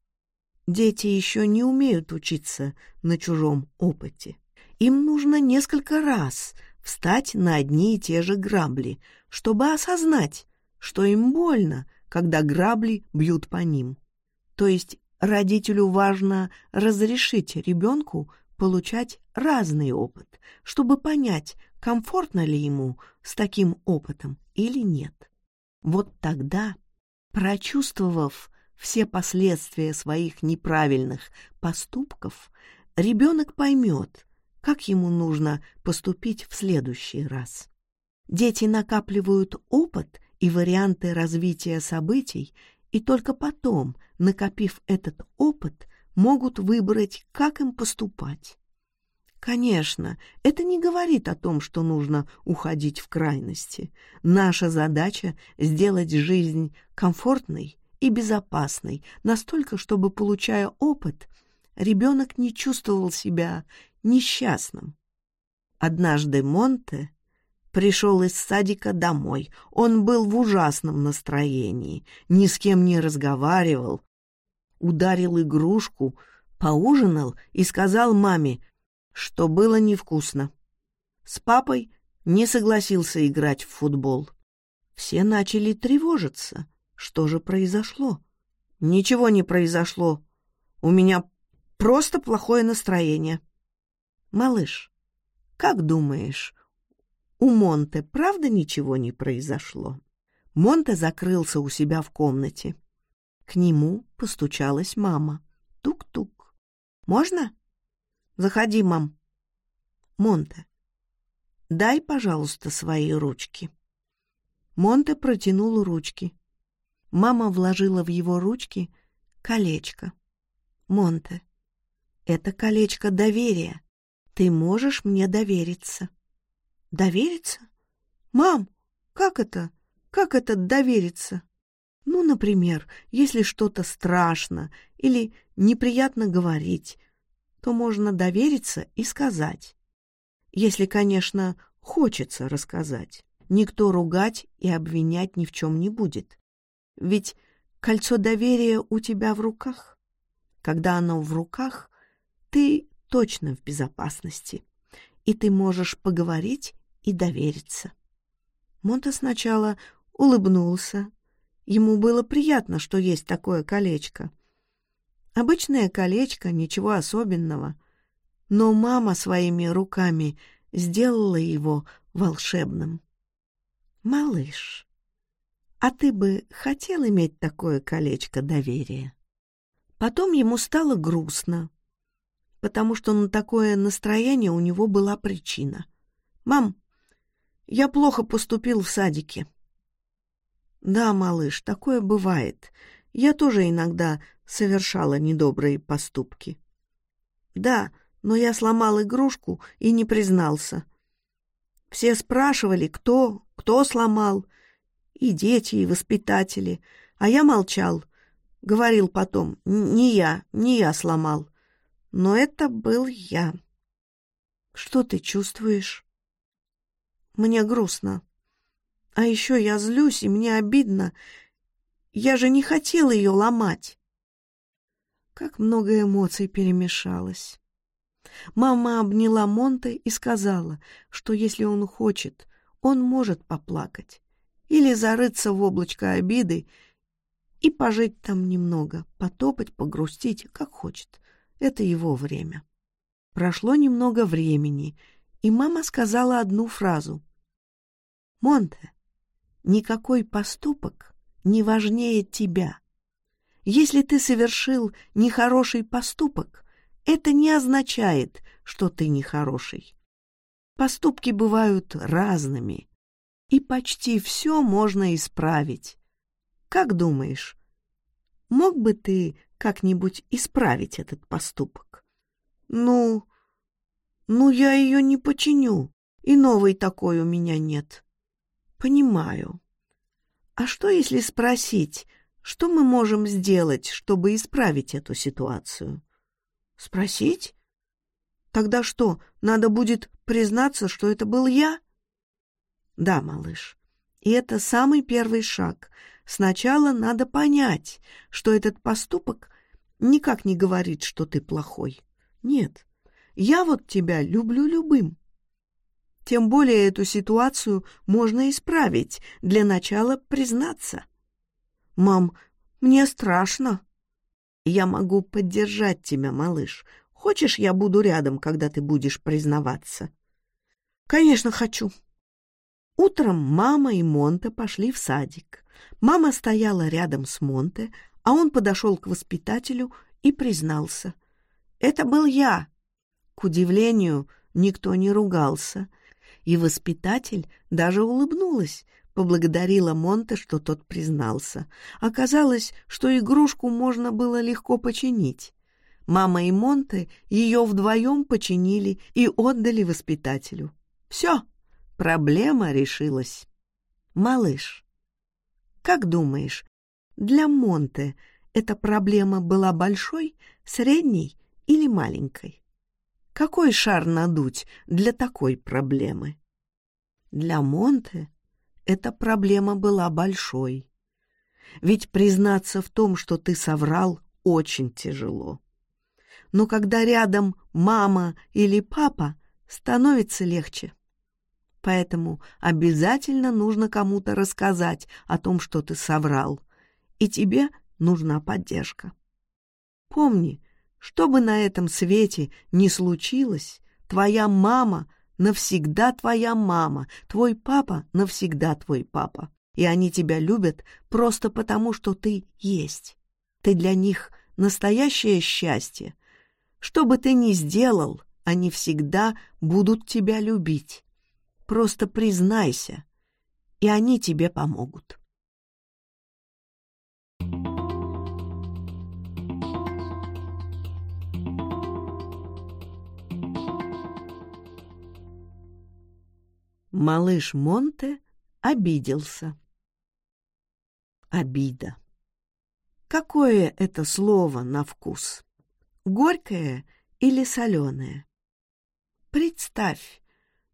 Дети еще не умеют учиться на чужом опыте. Им нужно несколько раз встать на одни и те же грабли, чтобы осознать, что им больно, когда грабли бьют по ним. То есть родителю важно разрешить ребенку получать разный опыт, чтобы понять, комфортно ли ему с таким опытом или нет. Вот тогда, прочувствовав все последствия своих неправильных поступков, ребенок поймет, как ему нужно поступить в следующий раз. Дети накапливают опыт и варианты развития событий, и только потом, накопив этот опыт, могут выбрать, как им поступать. Конечно, это не говорит о том, что нужно уходить в крайности. Наша задача — сделать жизнь комфортной и безопасной, настолько, чтобы, получая опыт, ребенок не чувствовал себя несчастным. Однажды Монте пришел из садика домой. Он был в ужасном настроении, ни с кем не разговаривал, ударил игрушку, поужинал и сказал маме, что было невкусно. С папой не согласился играть в футбол. Все начали тревожиться. Что же произошло? Ничего не произошло. У меня просто плохое настроение. Малыш, как думаешь, у Монте правда ничего не произошло? Монте закрылся у себя в комнате. К нему постучалась мама. Тук-тук. «Можно?» «Заходи, мам». «Монте, дай, пожалуйста, свои ручки». Монте протянул ручки. Мама вложила в его ручки колечко. «Монте, это колечко доверия. Ты можешь мне довериться». «Довериться? Мам, как это? Как это довериться?» Ну, например, если что-то страшно или неприятно говорить, то можно довериться и сказать. Если, конечно, хочется рассказать. Никто ругать и обвинять ни в чем не будет. Ведь кольцо доверия у тебя в руках. Когда оно в руках, ты точно в безопасности, и ты можешь поговорить и довериться. Монта сначала улыбнулся, Ему было приятно, что есть такое колечко. Обычное колечко, ничего особенного. Но мама своими руками сделала его волшебным. «Малыш, а ты бы хотел иметь такое колечко доверия?» Потом ему стало грустно, потому что на такое настроение у него была причина. «Мам, я плохо поступил в садике. Да, малыш, такое бывает. Я тоже иногда совершала недобрые поступки. Да, но я сломал игрушку и не признался. Все спрашивали, кто, кто сломал. И дети, и воспитатели. А я молчал. Говорил потом, не я, не я сломал. Но это был я. Что ты чувствуешь? Мне грустно. А еще я злюсь, и мне обидно. Я же не хотела ее ломать. Как много эмоций перемешалось. Мама обняла Монте и сказала, что если он хочет, он может поплакать или зарыться в облачко обиды и пожить там немного, потопать, погрустить, как хочет. Это его время. Прошло немного времени, и мама сказала одну фразу. «Монте, никакой поступок не важнее тебя. Если ты совершил нехороший поступок, это не означает, что ты нехороший. Поступки бывают разными, и почти все можно исправить. Как думаешь, мог бы ты как-нибудь исправить этот поступок? Ну, ну я ее не починю, и новой такой у меня нет. Понимаю. А что, если спросить, что мы можем сделать, чтобы исправить эту ситуацию? Спросить? Тогда что, надо будет признаться, что это был я? Да, малыш. И это самый первый шаг. Сначала надо понять, что этот поступок никак не говорит, что ты плохой. Нет, я вот тебя люблю любым. Тем более эту ситуацию можно исправить, для начала признаться. «Мам, мне страшно». «Я могу поддержать тебя, малыш. Хочешь, я буду рядом, когда ты будешь признаваться?» «Конечно, хочу». Утром мама и Монте пошли в садик. Мама стояла рядом с Монте, а он подошел к воспитателю и признался. «Это был я». К удивлению, никто не ругался, и воспитатель даже улыбнулась, поблагодарила Монте, что тот признался. Оказалось, что игрушку можно было легко починить. Мама и Монте ее вдвоем починили и отдали воспитателю. Все, проблема решилась. Малыш, как думаешь, для Монте эта проблема была большой, средней или маленькой? Какой шар надуть для такой проблемы? Для Монте эта проблема была большой. Ведь признаться в том, что ты соврал, очень тяжело. Но когда рядом мама или папа, становится легче. Поэтому обязательно нужно кому-то рассказать о том, что ты соврал, и тебе нужна поддержка. Помни, что бы на этом свете ни случилось, твоя мама навсегда твоя мама, твой папа навсегда твой папа. И они тебя любят просто потому, что ты есть. Ты для них настоящее счастье. Что бы ты ни сделал, они всегда будут тебя любить. Просто признайся, и они тебе помогут. Малыш Монте обиделся. Обида. Какое это слово на вкус? Горькое или соленое? Представь,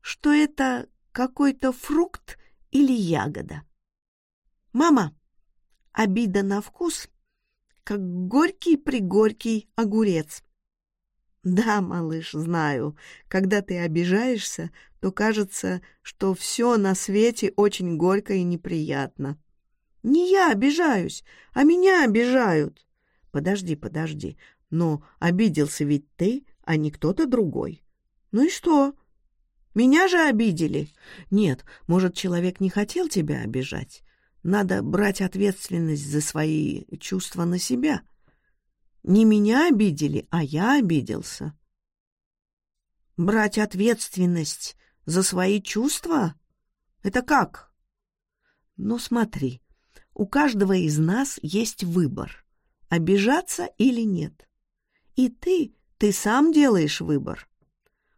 что это какой-то фрукт или ягода. Мама, обида на вкус, как горький-пригорький огурец. Да, малыш, знаю, когда ты обижаешься, то кажется, что все на свете очень горько и неприятно. Не я обижаюсь, а меня обижают. Подожди, подожди, но обиделся ведь ты, а не кто-то другой. Ну и что? Меня же обидели. Нет, может, человек не хотел тебя обижать. Надо брать ответственность за свои чувства на себя. — не меня обидели, а я обиделся. Брать ответственность за свои чувства? Это как? Ну, смотри, у каждого из нас есть выбор, обижаться или нет. И ты, ты сам делаешь выбор.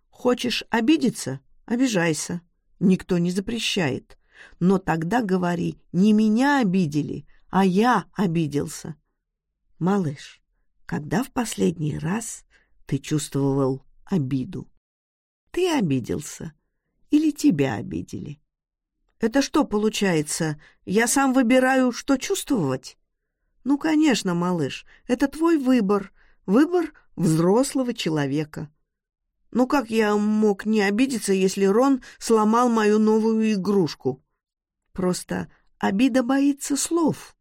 Хочешь обидеться — обижайся. Никто не запрещает. Но тогда говори, не меня обидели, а я обиделся. Малыш, когда в последний раз ты чувствовал обиду? Ты обиделся или тебя обидели? Это что получается? Я сам выбираю, что чувствовать? Ну, конечно, малыш, это твой выбор, выбор взрослого человека. Ну как я мог не обидеться, если Рон сломал мою новую игрушку? Просто обида боится слов.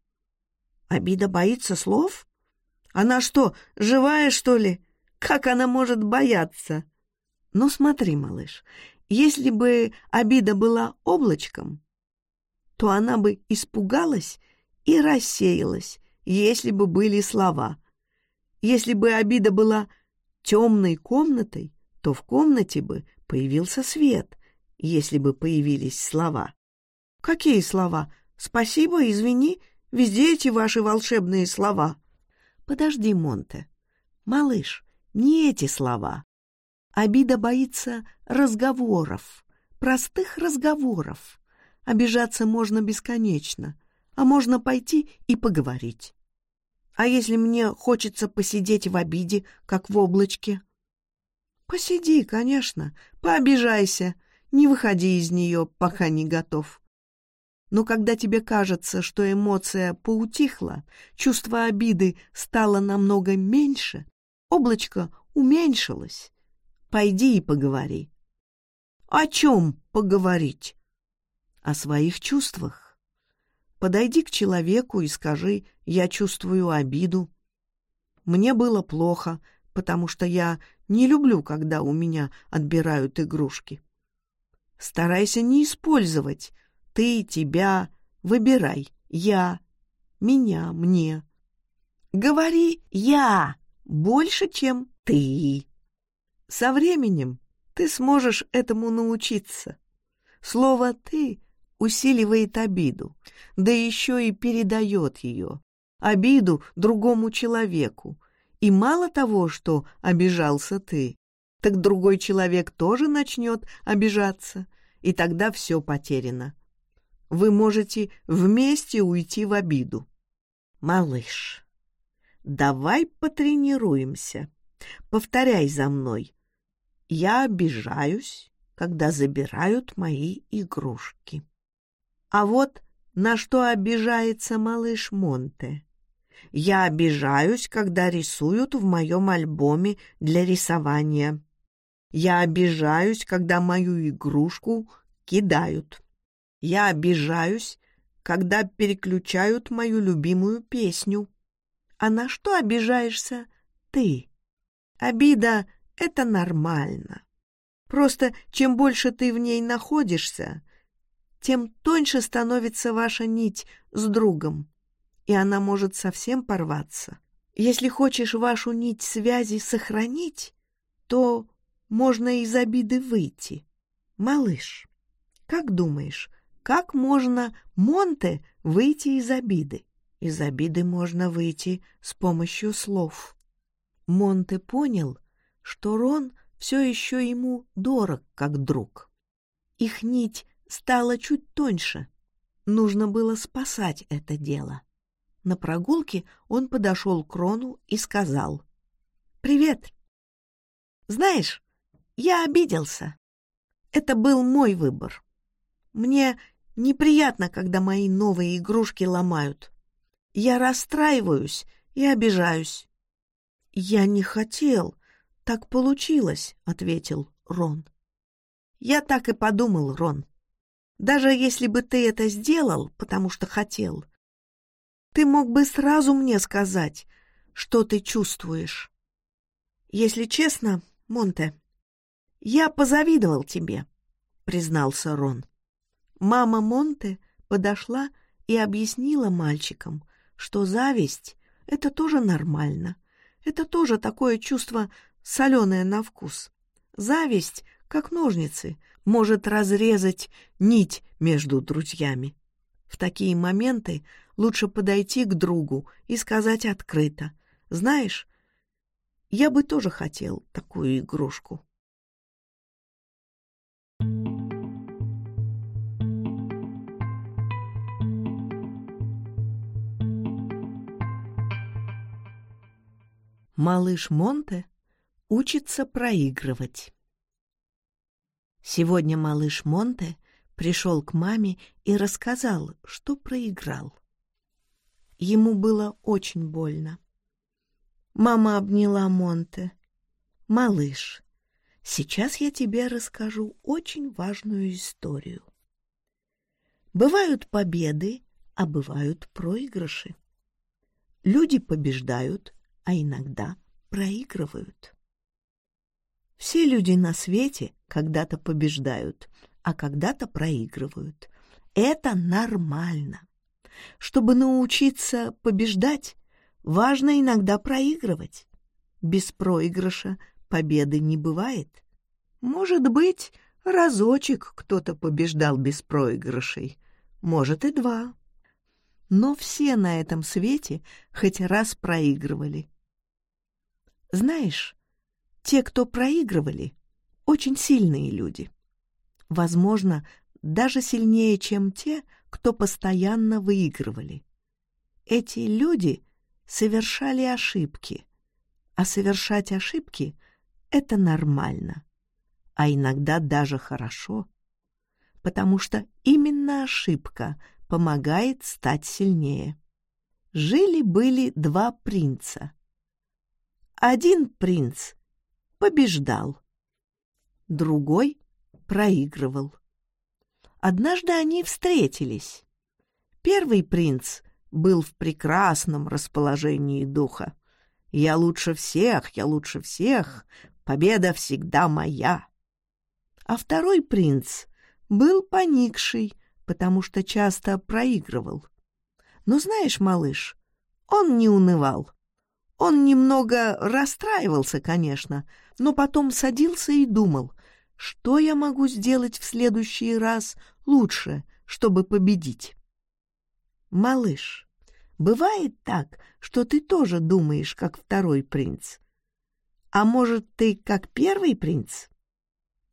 Обида боится слов? Она что, живая, что ли? Как она может бояться? Ну смотри, малыш, если бы обида была облачком, то она бы испугалась и рассеялась, если бы были слова. Если бы обида была темной комнатой, то в комнате бы появился свет, если бы появились слова. Какие слова? Спасибо, извини, везде эти ваши волшебные слова. Подожди, Монте. Малыш, не эти слова. Обида боится разговоров, простых разговоров. Обижаться можно бесконечно, а можно пойти и поговорить. А если мне хочется посидеть в обиде, как в облачке? Посиди, конечно, пообижайся, не выходи из нее, пока не готов. Но когда тебе кажется, что эмоция поутихла, чувство обиды стало намного меньше, облачко уменьшилось, Пойди и поговори. О чем поговорить? О своих чувствах. Подойди к человеку и скажи, я чувствую обиду. Мне было плохо, потому что я не люблю, когда у меня отбирают игрушки. Старайся не использовать ты, тебя, выбирай я, меня, мне. Говори «я» больше, чем «ты». Со временем ты сможешь этому научиться. Слово «ты» усиливает обиду, да еще и передает ее, обиду другому человеку. И мало того, что обижался ты, так другой человек тоже начнет обижаться, и тогда все потеряно. Вы можете вместе уйти в обиду. Малыш, давай потренируемся. Повторяй за мной. Я обижаюсь, когда забирают мои игрушки. А вот на что обижается малыш Монте. Я обижаюсь, когда рисуют в моем альбоме для рисования. Я обижаюсь, когда мою игрушку кидают. Я обижаюсь, когда переключают мою любимую песню. А на что обижаешься ты? Обида это нормально. Просто чем больше ты в ней находишься, тем тоньше становится ваша нить с другом, и она может совсем порваться. Если хочешь вашу нить связи сохранить, то можно из обиды выйти. Малыш, как думаешь, как можно Монте выйти из обиды? Из обиды можно выйти с помощью слов. Монте понял, что Рон все еще ему дорог как друг. Их нить стала чуть тоньше. Нужно было спасать это дело. На прогулке он подошел к Рону и сказал. «Привет. Знаешь, я обиделся. Это был мой выбор. Мне неприятно, когда мои новые игрушки ломают. Я расстраиваюсь и обижаюсь. Я не хотел, «Так получилось», — ответил Рон. «Я так и подумал, Рон. Даже если бы ты это сделал, потому что хотел, ты мог бы сразу мне сказать, что ты чувствуешь. Если честно, Монте, я позавидовал тебе», — признался Рон. Мама Монте подошла и объяснила мальчикам, что зависть — это тоже нормально. Это тоже такое чувство соленая на вкус. Зависть, как ножницы, может разрезать нить между друзьями. В такие моменты лучше подойти к другу и сказать открыто. Знаешь, я бы тоже хотел такую игрушку. Малыш Монте учится проигрывать. Сегодня малыш Монте пришел к маме и рассказал, что проиграл. Ему было очень больно. Мама обняла Монте. «Малыш, сейчас я тебе расскажу очень важную историю. Бывают победы, а бывают проигрыши. Люди побеждают, а иногда проигрывают. Все люди на свете когда-то побеждают, а когда-то проигрывают. Это нормально. Чтобы научиться побеждать, важно иногда проигрывать. Без проигрыша победы не бывает. Может быть, разочек кто-то побеждал без проигрышей, может и два. Но все на этом свете хоть раз проигрывали. Знаешь, те, кто проигрывали, очень сильные люди. Возможно, даже сильнее, чем те, кто постоянно выигрывали. Эти люди совершали ошибки, а совершать ошибки — это нормально, а иногда даже хорошо, потому что именно ошибка помогает стать сильнее. Жили-были два принца, один принц побеждал, другой проигрывал. Однажды они встретились. Первый принц был в прекрасном расположении духа. «Я лучше всех, я лучше всех, победа всегда моя». А второй принц был поникший, потому что часто проигрывал. Но знаешь, малыш, он не унывал. Он немного расстраивался, конечно, но потом садился и думал, что я могу сделать в следующий раз лучше, чтобы победить. Малыш, бывает так, что ты тоже думаешь, как второй принц. А может, ты как первый принц?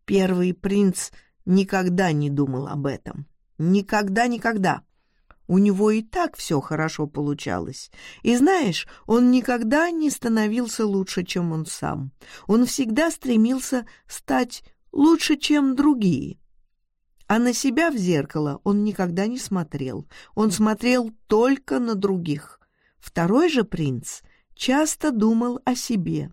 Первый принц никогда не думал об этом. Никогда-никогда. У него и так все хорошо получалось. И знаешь, он никогда не становился лучше, чем он сам. Он всегда стремился стать лучше, чем другие. А на себя в зеркало он никогда не смотрел. Он смотрел только на других. Второй же принц часто думал о себе.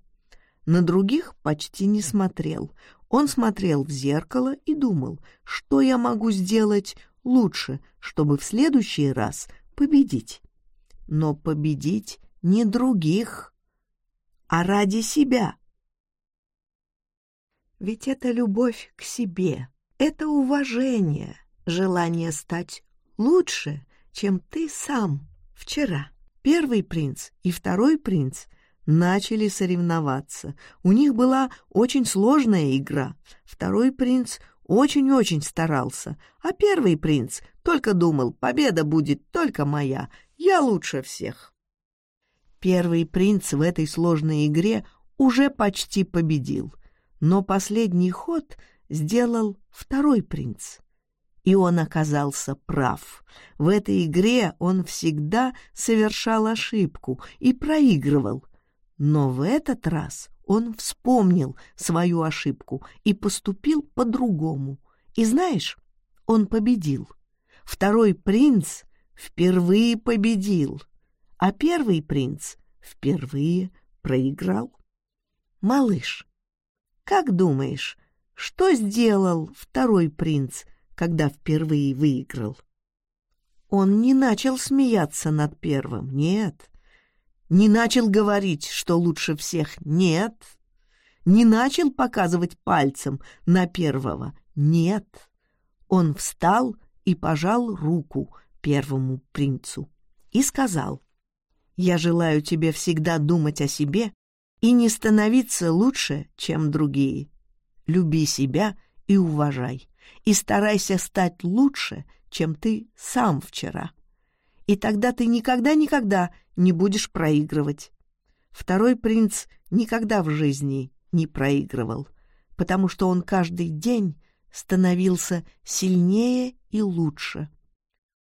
На других почти не смотрел. Он смотрел в зеркало и думал, что я могу сделать лучше, чтобы в следующий раз победить. Но победить не других, а ради себя. Ведь это любовь к себе, это уважение, желание стать лучше, чем ты сам вчера. Первый принц и второй принц начали соревноваться. У них была очень сложная игра. Второй принц очень-очень старался, а первый принц только думал, победа будет только моя, я лучше всех. Первый принц в этой сложной игре уже почти победил, но последний ход сделал второй принц. И он оказался прав. В этой игре он всегда совершал ошибку и проигрывал. Но в этот раз он вспомнил свою ошибку и поступил по-другому. И знаешь, он победил. Второй принц впервые победил, а первый принц впервые проиграл. Малыш, как думаешь, что сделал второй принц, когда впервые выиграл? Он не начал смеяться над первым, нет не начал говорить, что лучше всех нет, не начал показывать пальцем на первого нет. Он встал и пожал руку первому принцу и сказал, «Я желаю тебе всегда думать о себе и не становиться лучше, чем другие. Люби себя и уважай, и старайся стать лучше, чем ты сам вчера. И тогда ты никогда-никогда не будешь проигрывать. Второй принц никогда в жизни не проигрывал, потому что он каждый день становился сильнее и лучше.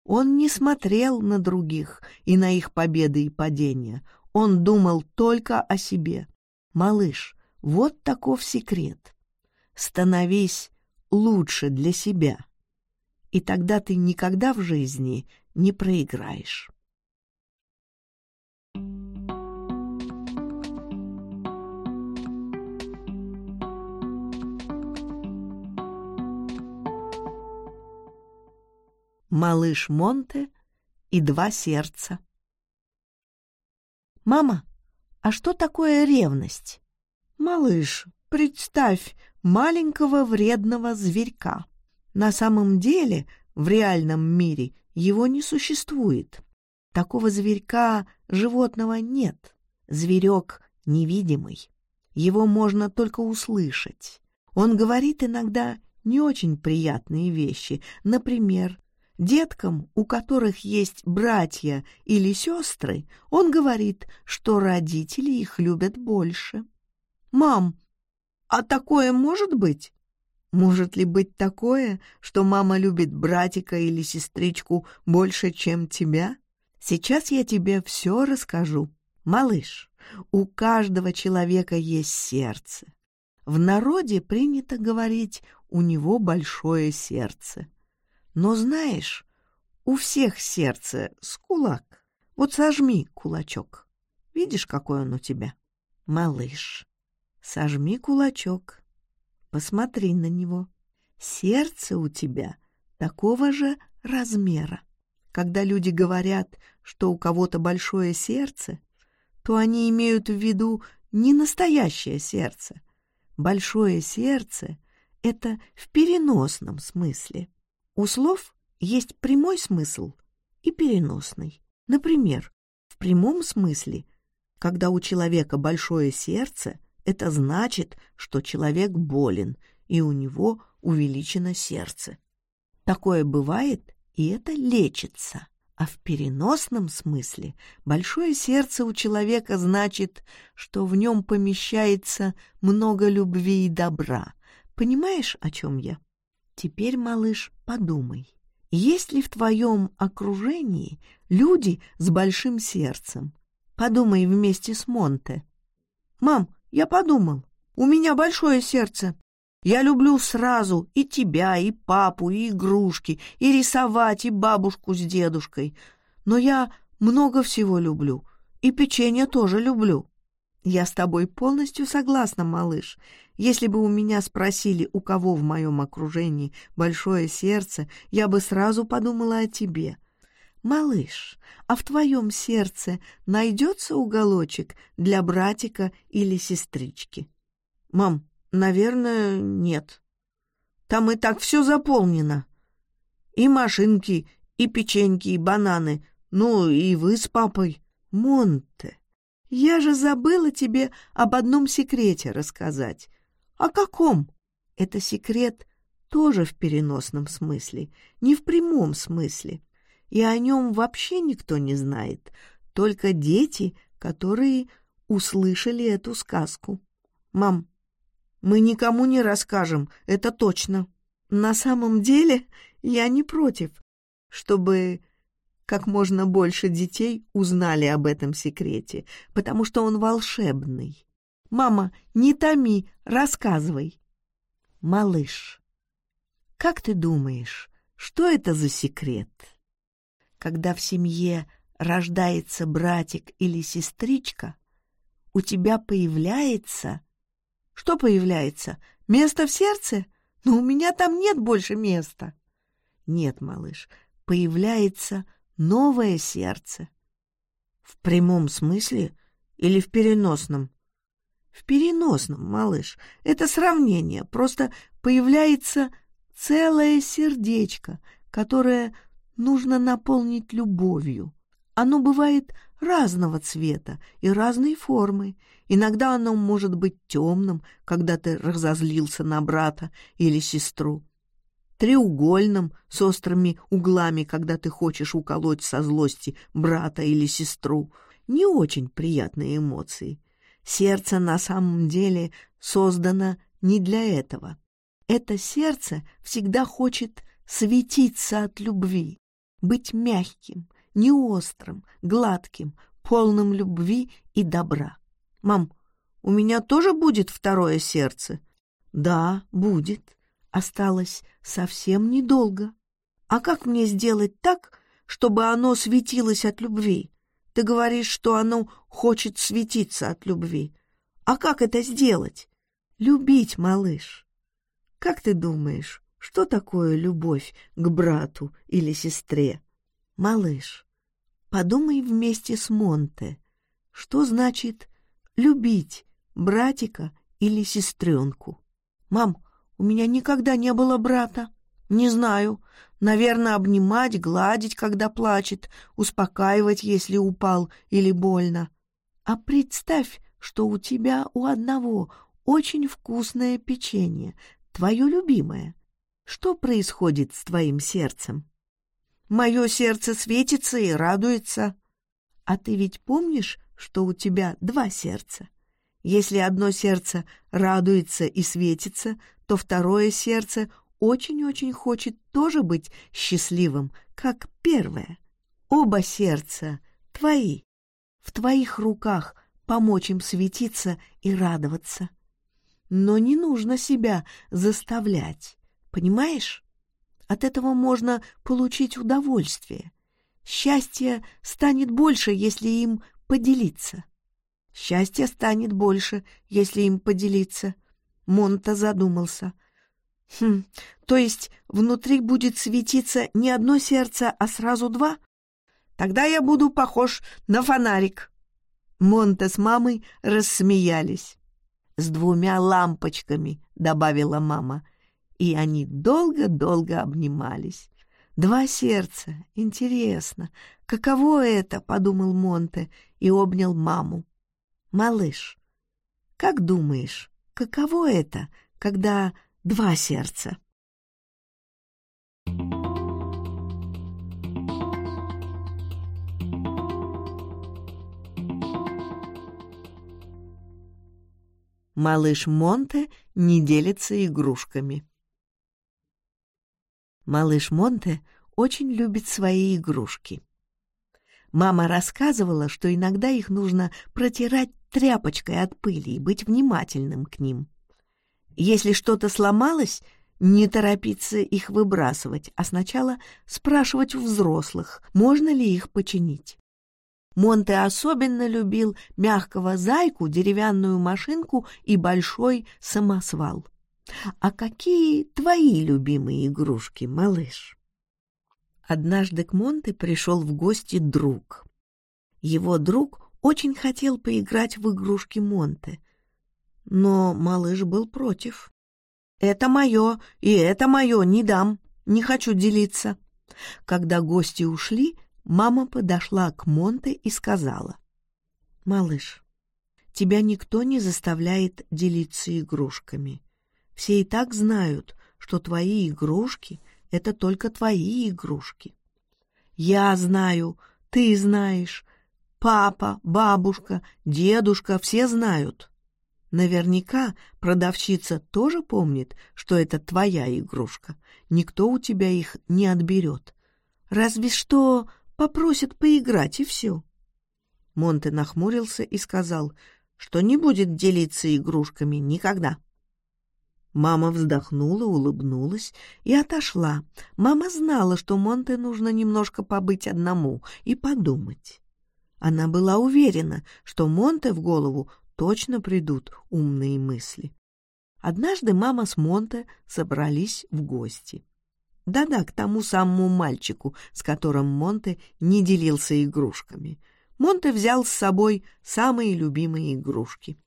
Он не смотрел на других и на их победы и падения. Он думал только о себе. Малыш, вот таков секрет. Становись лучше для себя. И тогда ты никогда в жизни не проиграешь. Малыш Монте и два сердца. «Мама, а что такое ревность?» «Малыш, представь маленького вредного зверька. На самом деле, в реальном мире его не существует. Такого зверька животного нет. Зверек невидимый. Его можно только услышать. Он говорит иногда не очень приятные вещи. Например, Деткам, у которых есть братья или сестры, он говорит, что родители их любят больше. «Мам, а такое может быть?» Может ли быть такое, что мама любит братика или сестричку больше, чем тебя? Сейчас я тебе все расскажу. Малыш, у каждого человека есть сердце. В народе принято говорить «у него большое сердце». Но знаешь, у всех сердце с кулак. Вот сожми кулачок. Видишь, какой он у тебя? Малыш, сожми кулачок. Посмотри на него. Сердце у тебя такого же размера. Когда люди говорят, что у кого-то большое сердце, то они имеют в виду не настоящее сердце. Большое сердце — это в переносном смысле. У слов есть прямой смысл и переносный. Например, в прямом смысле, когда у человека большое сердце, это значит, что человек болен, и у него увеличено сердце. Такое бывает, и это лечится. А в переносном смысле большое сердце у человека значит, что в нем помещается много любви и добра. Понимаешь, о чем я? Теперь, малыш, подумай, есть ли в твоем окружении люди с большим сердцем? Подумай вместе с Монте. Мам, я подумал, у меня большое сердце. Я люблю сразу и тебя, и папу, и игрушки, и рисовать, и бабушку с дедушкой. Но я много всего люблю, и печенье тоже люблю. Я с тобой полностью согласна, малыш. Если бы у меня спросили, у кого в моем окружении большое сердце, я бы сразу подумала о тебе. Малыш, а в твоем сердце найдется уголочек для братика или сестрички? Мам, наверное, нет. Там и так все заполнено. И машинки, и печеньки, и бананы. Ну, и вы с папой. Монте, я же забыла тебе об одном секрете рассказать. О каком? Это секрет тоже в переносном смысле, не в прямом смысле. И о нем вообще никто не знает, только дети, которые услышали эту сказку. Мам, мы никому не расскажем, это точно. На самом деле я не против, чтобы как можно больше детей узнали об этом секрете, потому что он волшебный. Мама, не томи, рассказывай. Малыш, как ты думаешь, что это за секрет? Когда в семье рождается братик или сестричка, у тебя появляется... Что появляется? Место в сердце? Но у меня там нет больше места. Нет, малыш, появляется новое сердце. В прямом смысле или в переносном? В переносном, малыш. Это сравнение. Просто появляется целое сердечко, которое нужно наполнить любовью. Оно бывает разного цвета и разной формы. Иногда оно может быть темным, когда ты разозлился на брата или сестру. треугольном с острыми углами, когда ты хочешь уколоть со злости брата или сестру. Не очень приятные эмоции. Сердце на самом деле создано не для этого. Это сердце всегда хочет светиться от любви, быть мягким, не острым, гладким, полным любви и добра. «Мам, у меня тоже будет второе сердце?» «Да, будет. Осталось совсем недолго. А как мне сделать так, чтобы оно светилось от любви? Ты говоришь, что оно хочет светиться от любви. А как это сделать? Любить, малыш. Как ты думаешь, что такое любовь к брату или сестре? Малыш, подумай вместе с Монте, что значит любить братика или сестренку. Мам, у меня никогда не было брата. Не знаю. Наверное, обнимать, гладить, когда плачет, успокаивать, если упал или больно. А представь, что у тебя у одного очень вкусное печенье, твое любимое. Что происходит с твоим сердцем? Мое сердце светится и радуется. А ты ведь помнишь, что у тебя два сердца? Если одно сердце радуется и светится, то второе сердце очень-очень хочет тоже быть счастливым, как первое. Оба сердца твои. В твоих руках помочь им светиться и радоваться. Но не нужно себя заставлять, понимаешь? От этого можно получить удовольствие. Счастье станет больше, если им поделиться. Счастье станет больше, если им поделиться. Монта задумался. Хм, то есть внутри будет светиться не одно сердце, а сразу два? Тогда я буду похож на фонарик. Монта с мамой рассмеялись. «С двумя лампочками», — добавила мама. И они долго-долго обнимались. «Два сердца. Интересно. Каково это?» — подумал Монте и обнял маму. «Малыш, как думаешь, каково это, когда два сердца?» Малыш Монте не делится игрушками. Малыш Монте очень любит свои игрушки. Мама рассказывала, что иногда их нужно протирать тряпочкой от пыли и быть внимательным к ним. Если что-то сломалось, не торопиться их выбрасывать, а сначала спрашивать у взрослых, можно ли их починить. Монте особенно любил мягкого зайку, деревянную машинку и большой самосвал. «А какие твои любимые игрушки, малыш?» Однажды к Монте пришел в гости друг. Его друг очень хотел поиграть в игрушки Монте, но малыш был против. «Это мое, и это мое, не дам, не хочу делиться». Когда гости ушли, Мама подошла к Монте и сказала. «Малыш, тебя никто не заставляет делиться игрушками. Все и так знают, что твои игрушки — это только твои игрушки. Я знаю, ты знаешь, папа, бабушка, дедушка — все знают. Наверняка продавщица тоже помнит, что это твоя игрушка. Никто у тебя их не отберет. Разве что попросят поиграть, и все. Монте нахмурился и сказал, что не будет делиться игрушками никогда. Мама вздохнула, улыбнулась и отошла. Мама знала, что Монте нужно немножко побыть одному и подумать. Она была уверена, что Монте в голову точно придут умные мысли. Однажды мама с Монте собрались в гости. Да-да, к тому самому мальчику, с которым Монте не делился игрушками. Монте взял с собой самые любимые игрушки.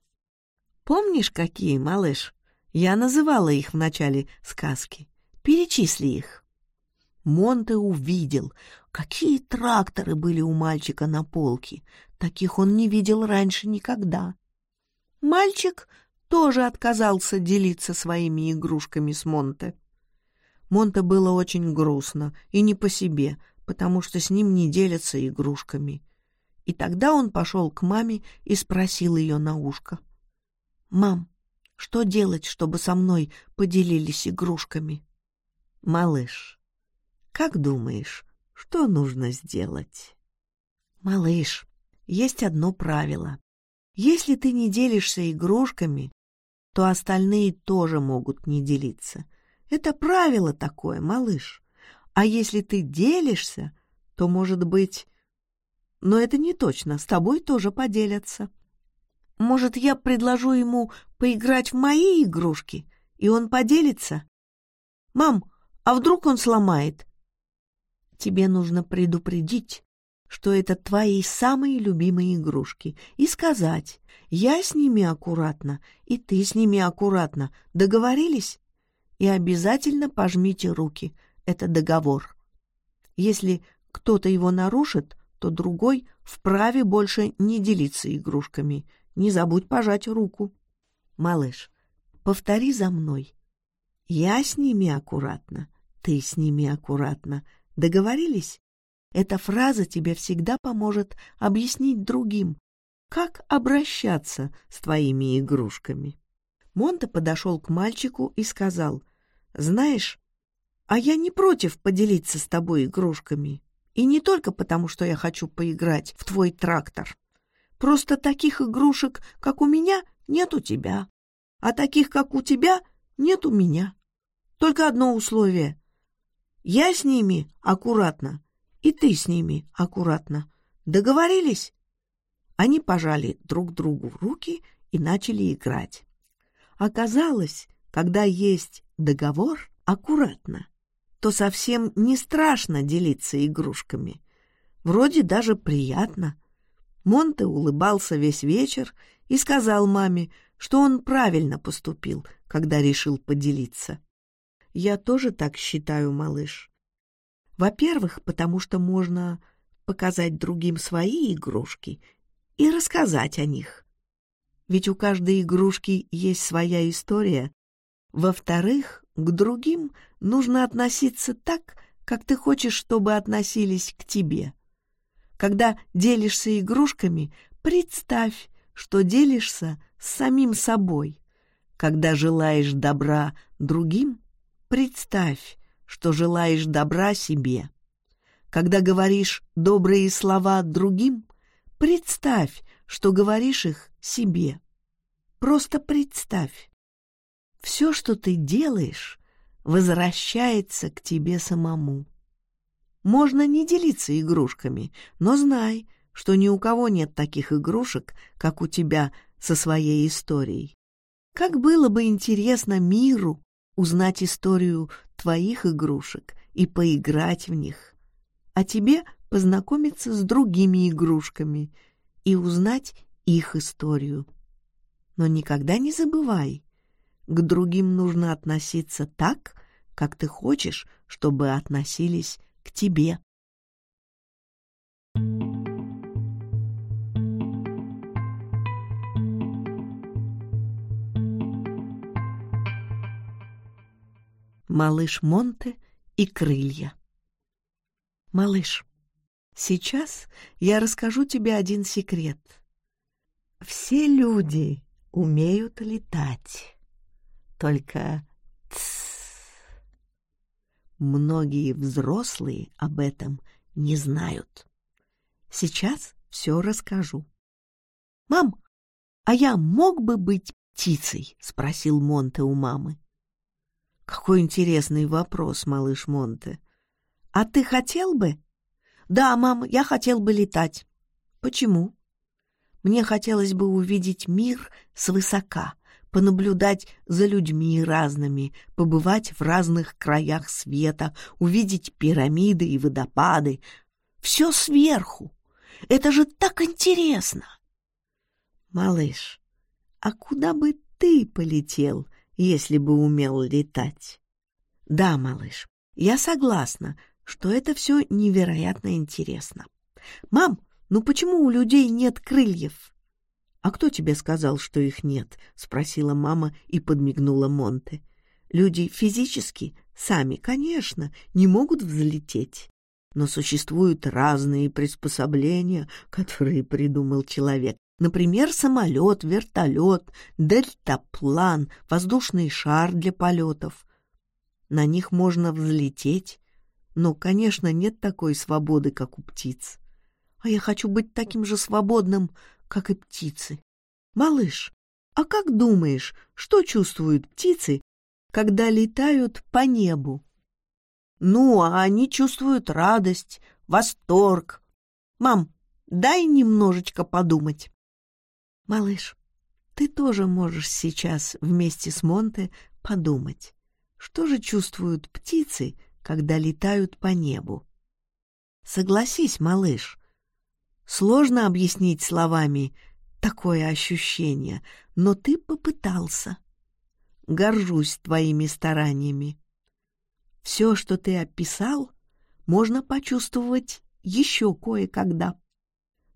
«Помнишь, какие, малыш? Я называла их в начале сказки. Перечисли их». Монте увидел, какие тракторы были у мальчика на полке. Таких он не видел раньше никогда. Мальчик тоже отказался делиться своими игрушками с Монте. Монте было очень грустно и не по себе, потому что с ним не делятся игрушками. И тогда он пошел к маме и спросил ее на ушко. «Мам, что делать, чтобы со мной поделились игрушками?» «Малыш, как думаешь, что нужно сделать?» «Малыш, есть одно правило. Если ты не делишься игрушками, то остальные тоже могут не делиться. Это правило такое, малыш. А если ты делишься, то, может быть... Но это не точно, с тобой тоже поделятся. Может, я предложу ему поиграть в мои игрушки, и он поделится? Мам, а вдруг он сломает? Тебе нужно предупредить, что это твои самые любимые игрушки, и сказать, я с ними аккуратно, и ты с ними аккуратно. Договорились? И обязательно пожмите руки. Это договор. Если кто-то его нарушит, то другой вправе больше не делиться игрушками. Не забудь пожать руку. Малыш, повтори за мной. Я с ними аккуратно, ты с ними аккуратно. Договорились? Эта фраза тебе всегда поможет объяснить другим, как обращаться с твоими игрушками. Монте подошел к мальчику и сказал, «Знаешь, а я не против поделиться с тобой игрушками. И не только потому, что я хочу поиграть в твой трактор. Просто таких игрушек, как у меня, нет у тебя. А таких, как у тебя, нет у меня. Только одно условие. Я с ними аккуратно, и ты с ними аккуратно. Договорились?» Они пожали друг другу руки и начали играть. Оказалось, когда есть договор аккуратно, то совсем не страшно делиться игрушками. Вроде даже приятно. Монте улыбался весь вечер и сказал маме, что он правильно поступил, когда решил поделиться. Я тоже так считаю, малыш. Во-первых, потому что можно показать другим свои игрушки и рассказать о них. Ведь у каждой игрушки есть своя история. Во-вторых, к другим нужно относиться так, как ты хочешь, чтобы относились к тебе. Когда делишься игрушками, представь, что делишься с самим собой. Когда желаешь добра другим, представь, что желаешь добра себе. Когда говоришь добрые слова другим, Представь, что говоришь их себе. Просто представь. Все, что ты делаешь, возвращается к тебе самому. Можно не делиться игрушками, но знай, что ни у кого нет таких игрушек, как у тебя со своей историей. Как было бы интересно миру узнать историю твоих игрушек и поиграть в них. А тебе — познакомиться с другими игрушками и узнать их историю. Но никогда не забывай, к другим нужно относиться так, как ты хочешь, чтобы относились к тебе. Малыш Монте и крылья. Малыш, Сейчас я расскажу тебе один секрет. Все люди умеют летать. Только тс. Многие взрослые об этом не знают. Сейчас все расскажу. «Мам, а я мог бы быть птицей?» — спросил Монте у мамы. «Какой интересный вопрос, малыш Монте. А ты хотел бы?» «Да, мам, я хотел бы летать». «Почему?» «Мне хотелось бы увидеть мир свысока, понаблюдать за людьми разными, побывать в разных краях света, увидеть пирамиды и водопады. Все сверху. Это же так интересно!» «Малыш, а куда бы ты полетел, если бы умел летать?» «Да, малыш, я согласна, что это все невероятно интересно. «Мам, ну почему у людей нет крыльев?» «А кто тебе сказал, что их нет?» — спросила мама и подмигнула Монте. «Люди физически сами, конечно, не могут взлететь, но существуют разные приспособления, которые придумал человек. Например, самолет, вертолет, дельтаплан, воздушный шар для полетов. На них можно взлететь, но, конечно, нет такой свободы, как у птиц. А я хочу быть таким же свободным, как и птицы. Малыш, а как думаешь, что чувствуют птицы, когда летают по небу? Ну, а они чувствуют радость, восторг. Мам, дай немножечко подумать. Малыш, ты тоже можешь сейчас вместе с Монте подумать, что же чувствуют птицы, когда летают по небу. Согласись, малыш, сложно объяснить словами такое ощущение, но ты попытался. Горжусь твоими стараниями. Все, что ты описал, можно почувствовать еще кое-когда.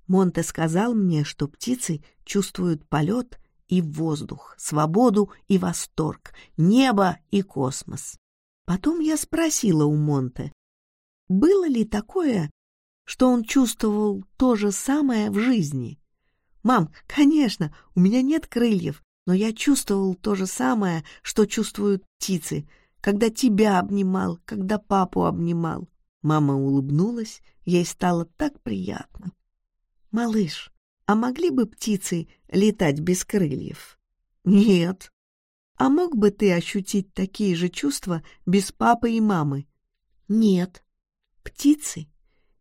Монте сказал мне, что птицы чувствуют полет и воздух, свободу и восторг, небо и космос. Потом я спросила у Монте, было ли такое, что он чувствовал то же самое в жизни. «Мам, конечно, у меня нет крыльев, но я чувствовал то же самое, что чувствуют птицы, когда тебя обнимал, когда папу обнимал». Мама улыбнулась, ей стало так приятно. «Малыш, а могли бы птицы летать без крыльев?» «Нет», а мог бы ты ощутить такие же чувства без папы и мамы? Нет. Птицы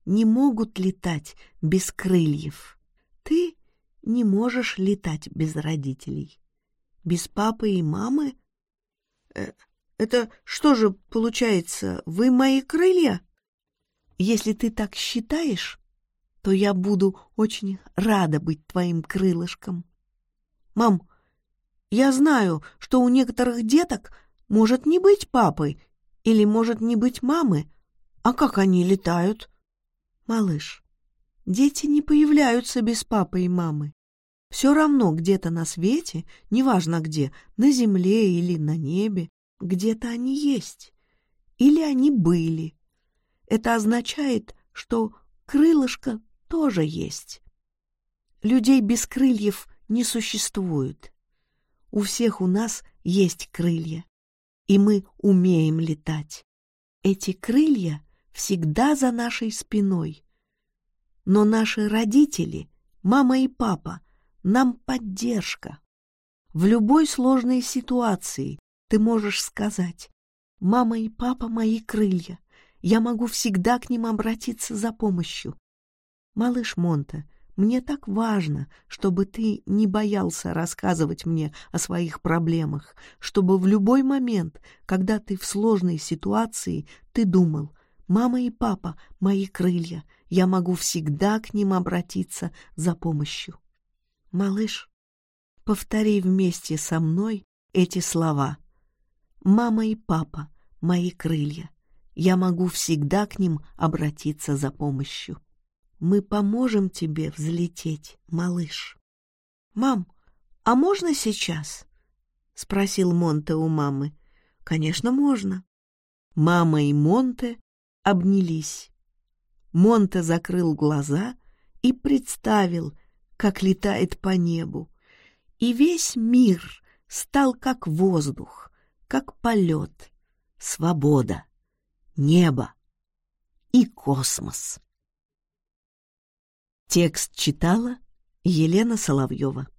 не могут летать без крыльев. Ты не можешь летать без родителей. Без папы и мамы? Э, это что же получается, вы мои крылья? Если ты так считаешь, то я буду очень рада быть твоим крылышком. Мам, я знаю, что у некоторых деток может не быть папы или может не быть мамы. А как они летают? Малыш, дети не появляются без папы и мамы. Все равно где-то на свете, неважно где, на земле или на небе, где-то они есть. Или они были. Это означает, что крылышко тоже есть. Людей без крыльев не существует. У всех у нас есть крылья, и мы умеем летать. Эти крылья всегда за нашей спиной. Но наши родители, мама и папа, нам поддержка. В любой сложной ситуации ты можешь сказать «Мама и папа — мои крылья, я могу всегда к ним обратиться за помощью». Малыш Монта, мне так важно, чтобы ты не боялся рассказывать мне о своих проблемах, чтобы в любой момент, когда ты в сложной ситуации, ты думал, мама и папа — мои крылья, я могу всегда к ним обратиться за помощью. Малыш, повтори вместе со мной эти слова. Мама и папа — мои крылья, я могу всегда к ним обратиться за помощью. Мы поможем тебе взлететь, малыш. Мам, а можно сейчас? спросил Монте у мамы. Конечно, можно. Мама и Монте обнялись. Монте закрыл глаза и представил, как летает по небу. И весь мир стал как воздух, как полет, свобода, небо и космос. Текст читала Елена Соловьева.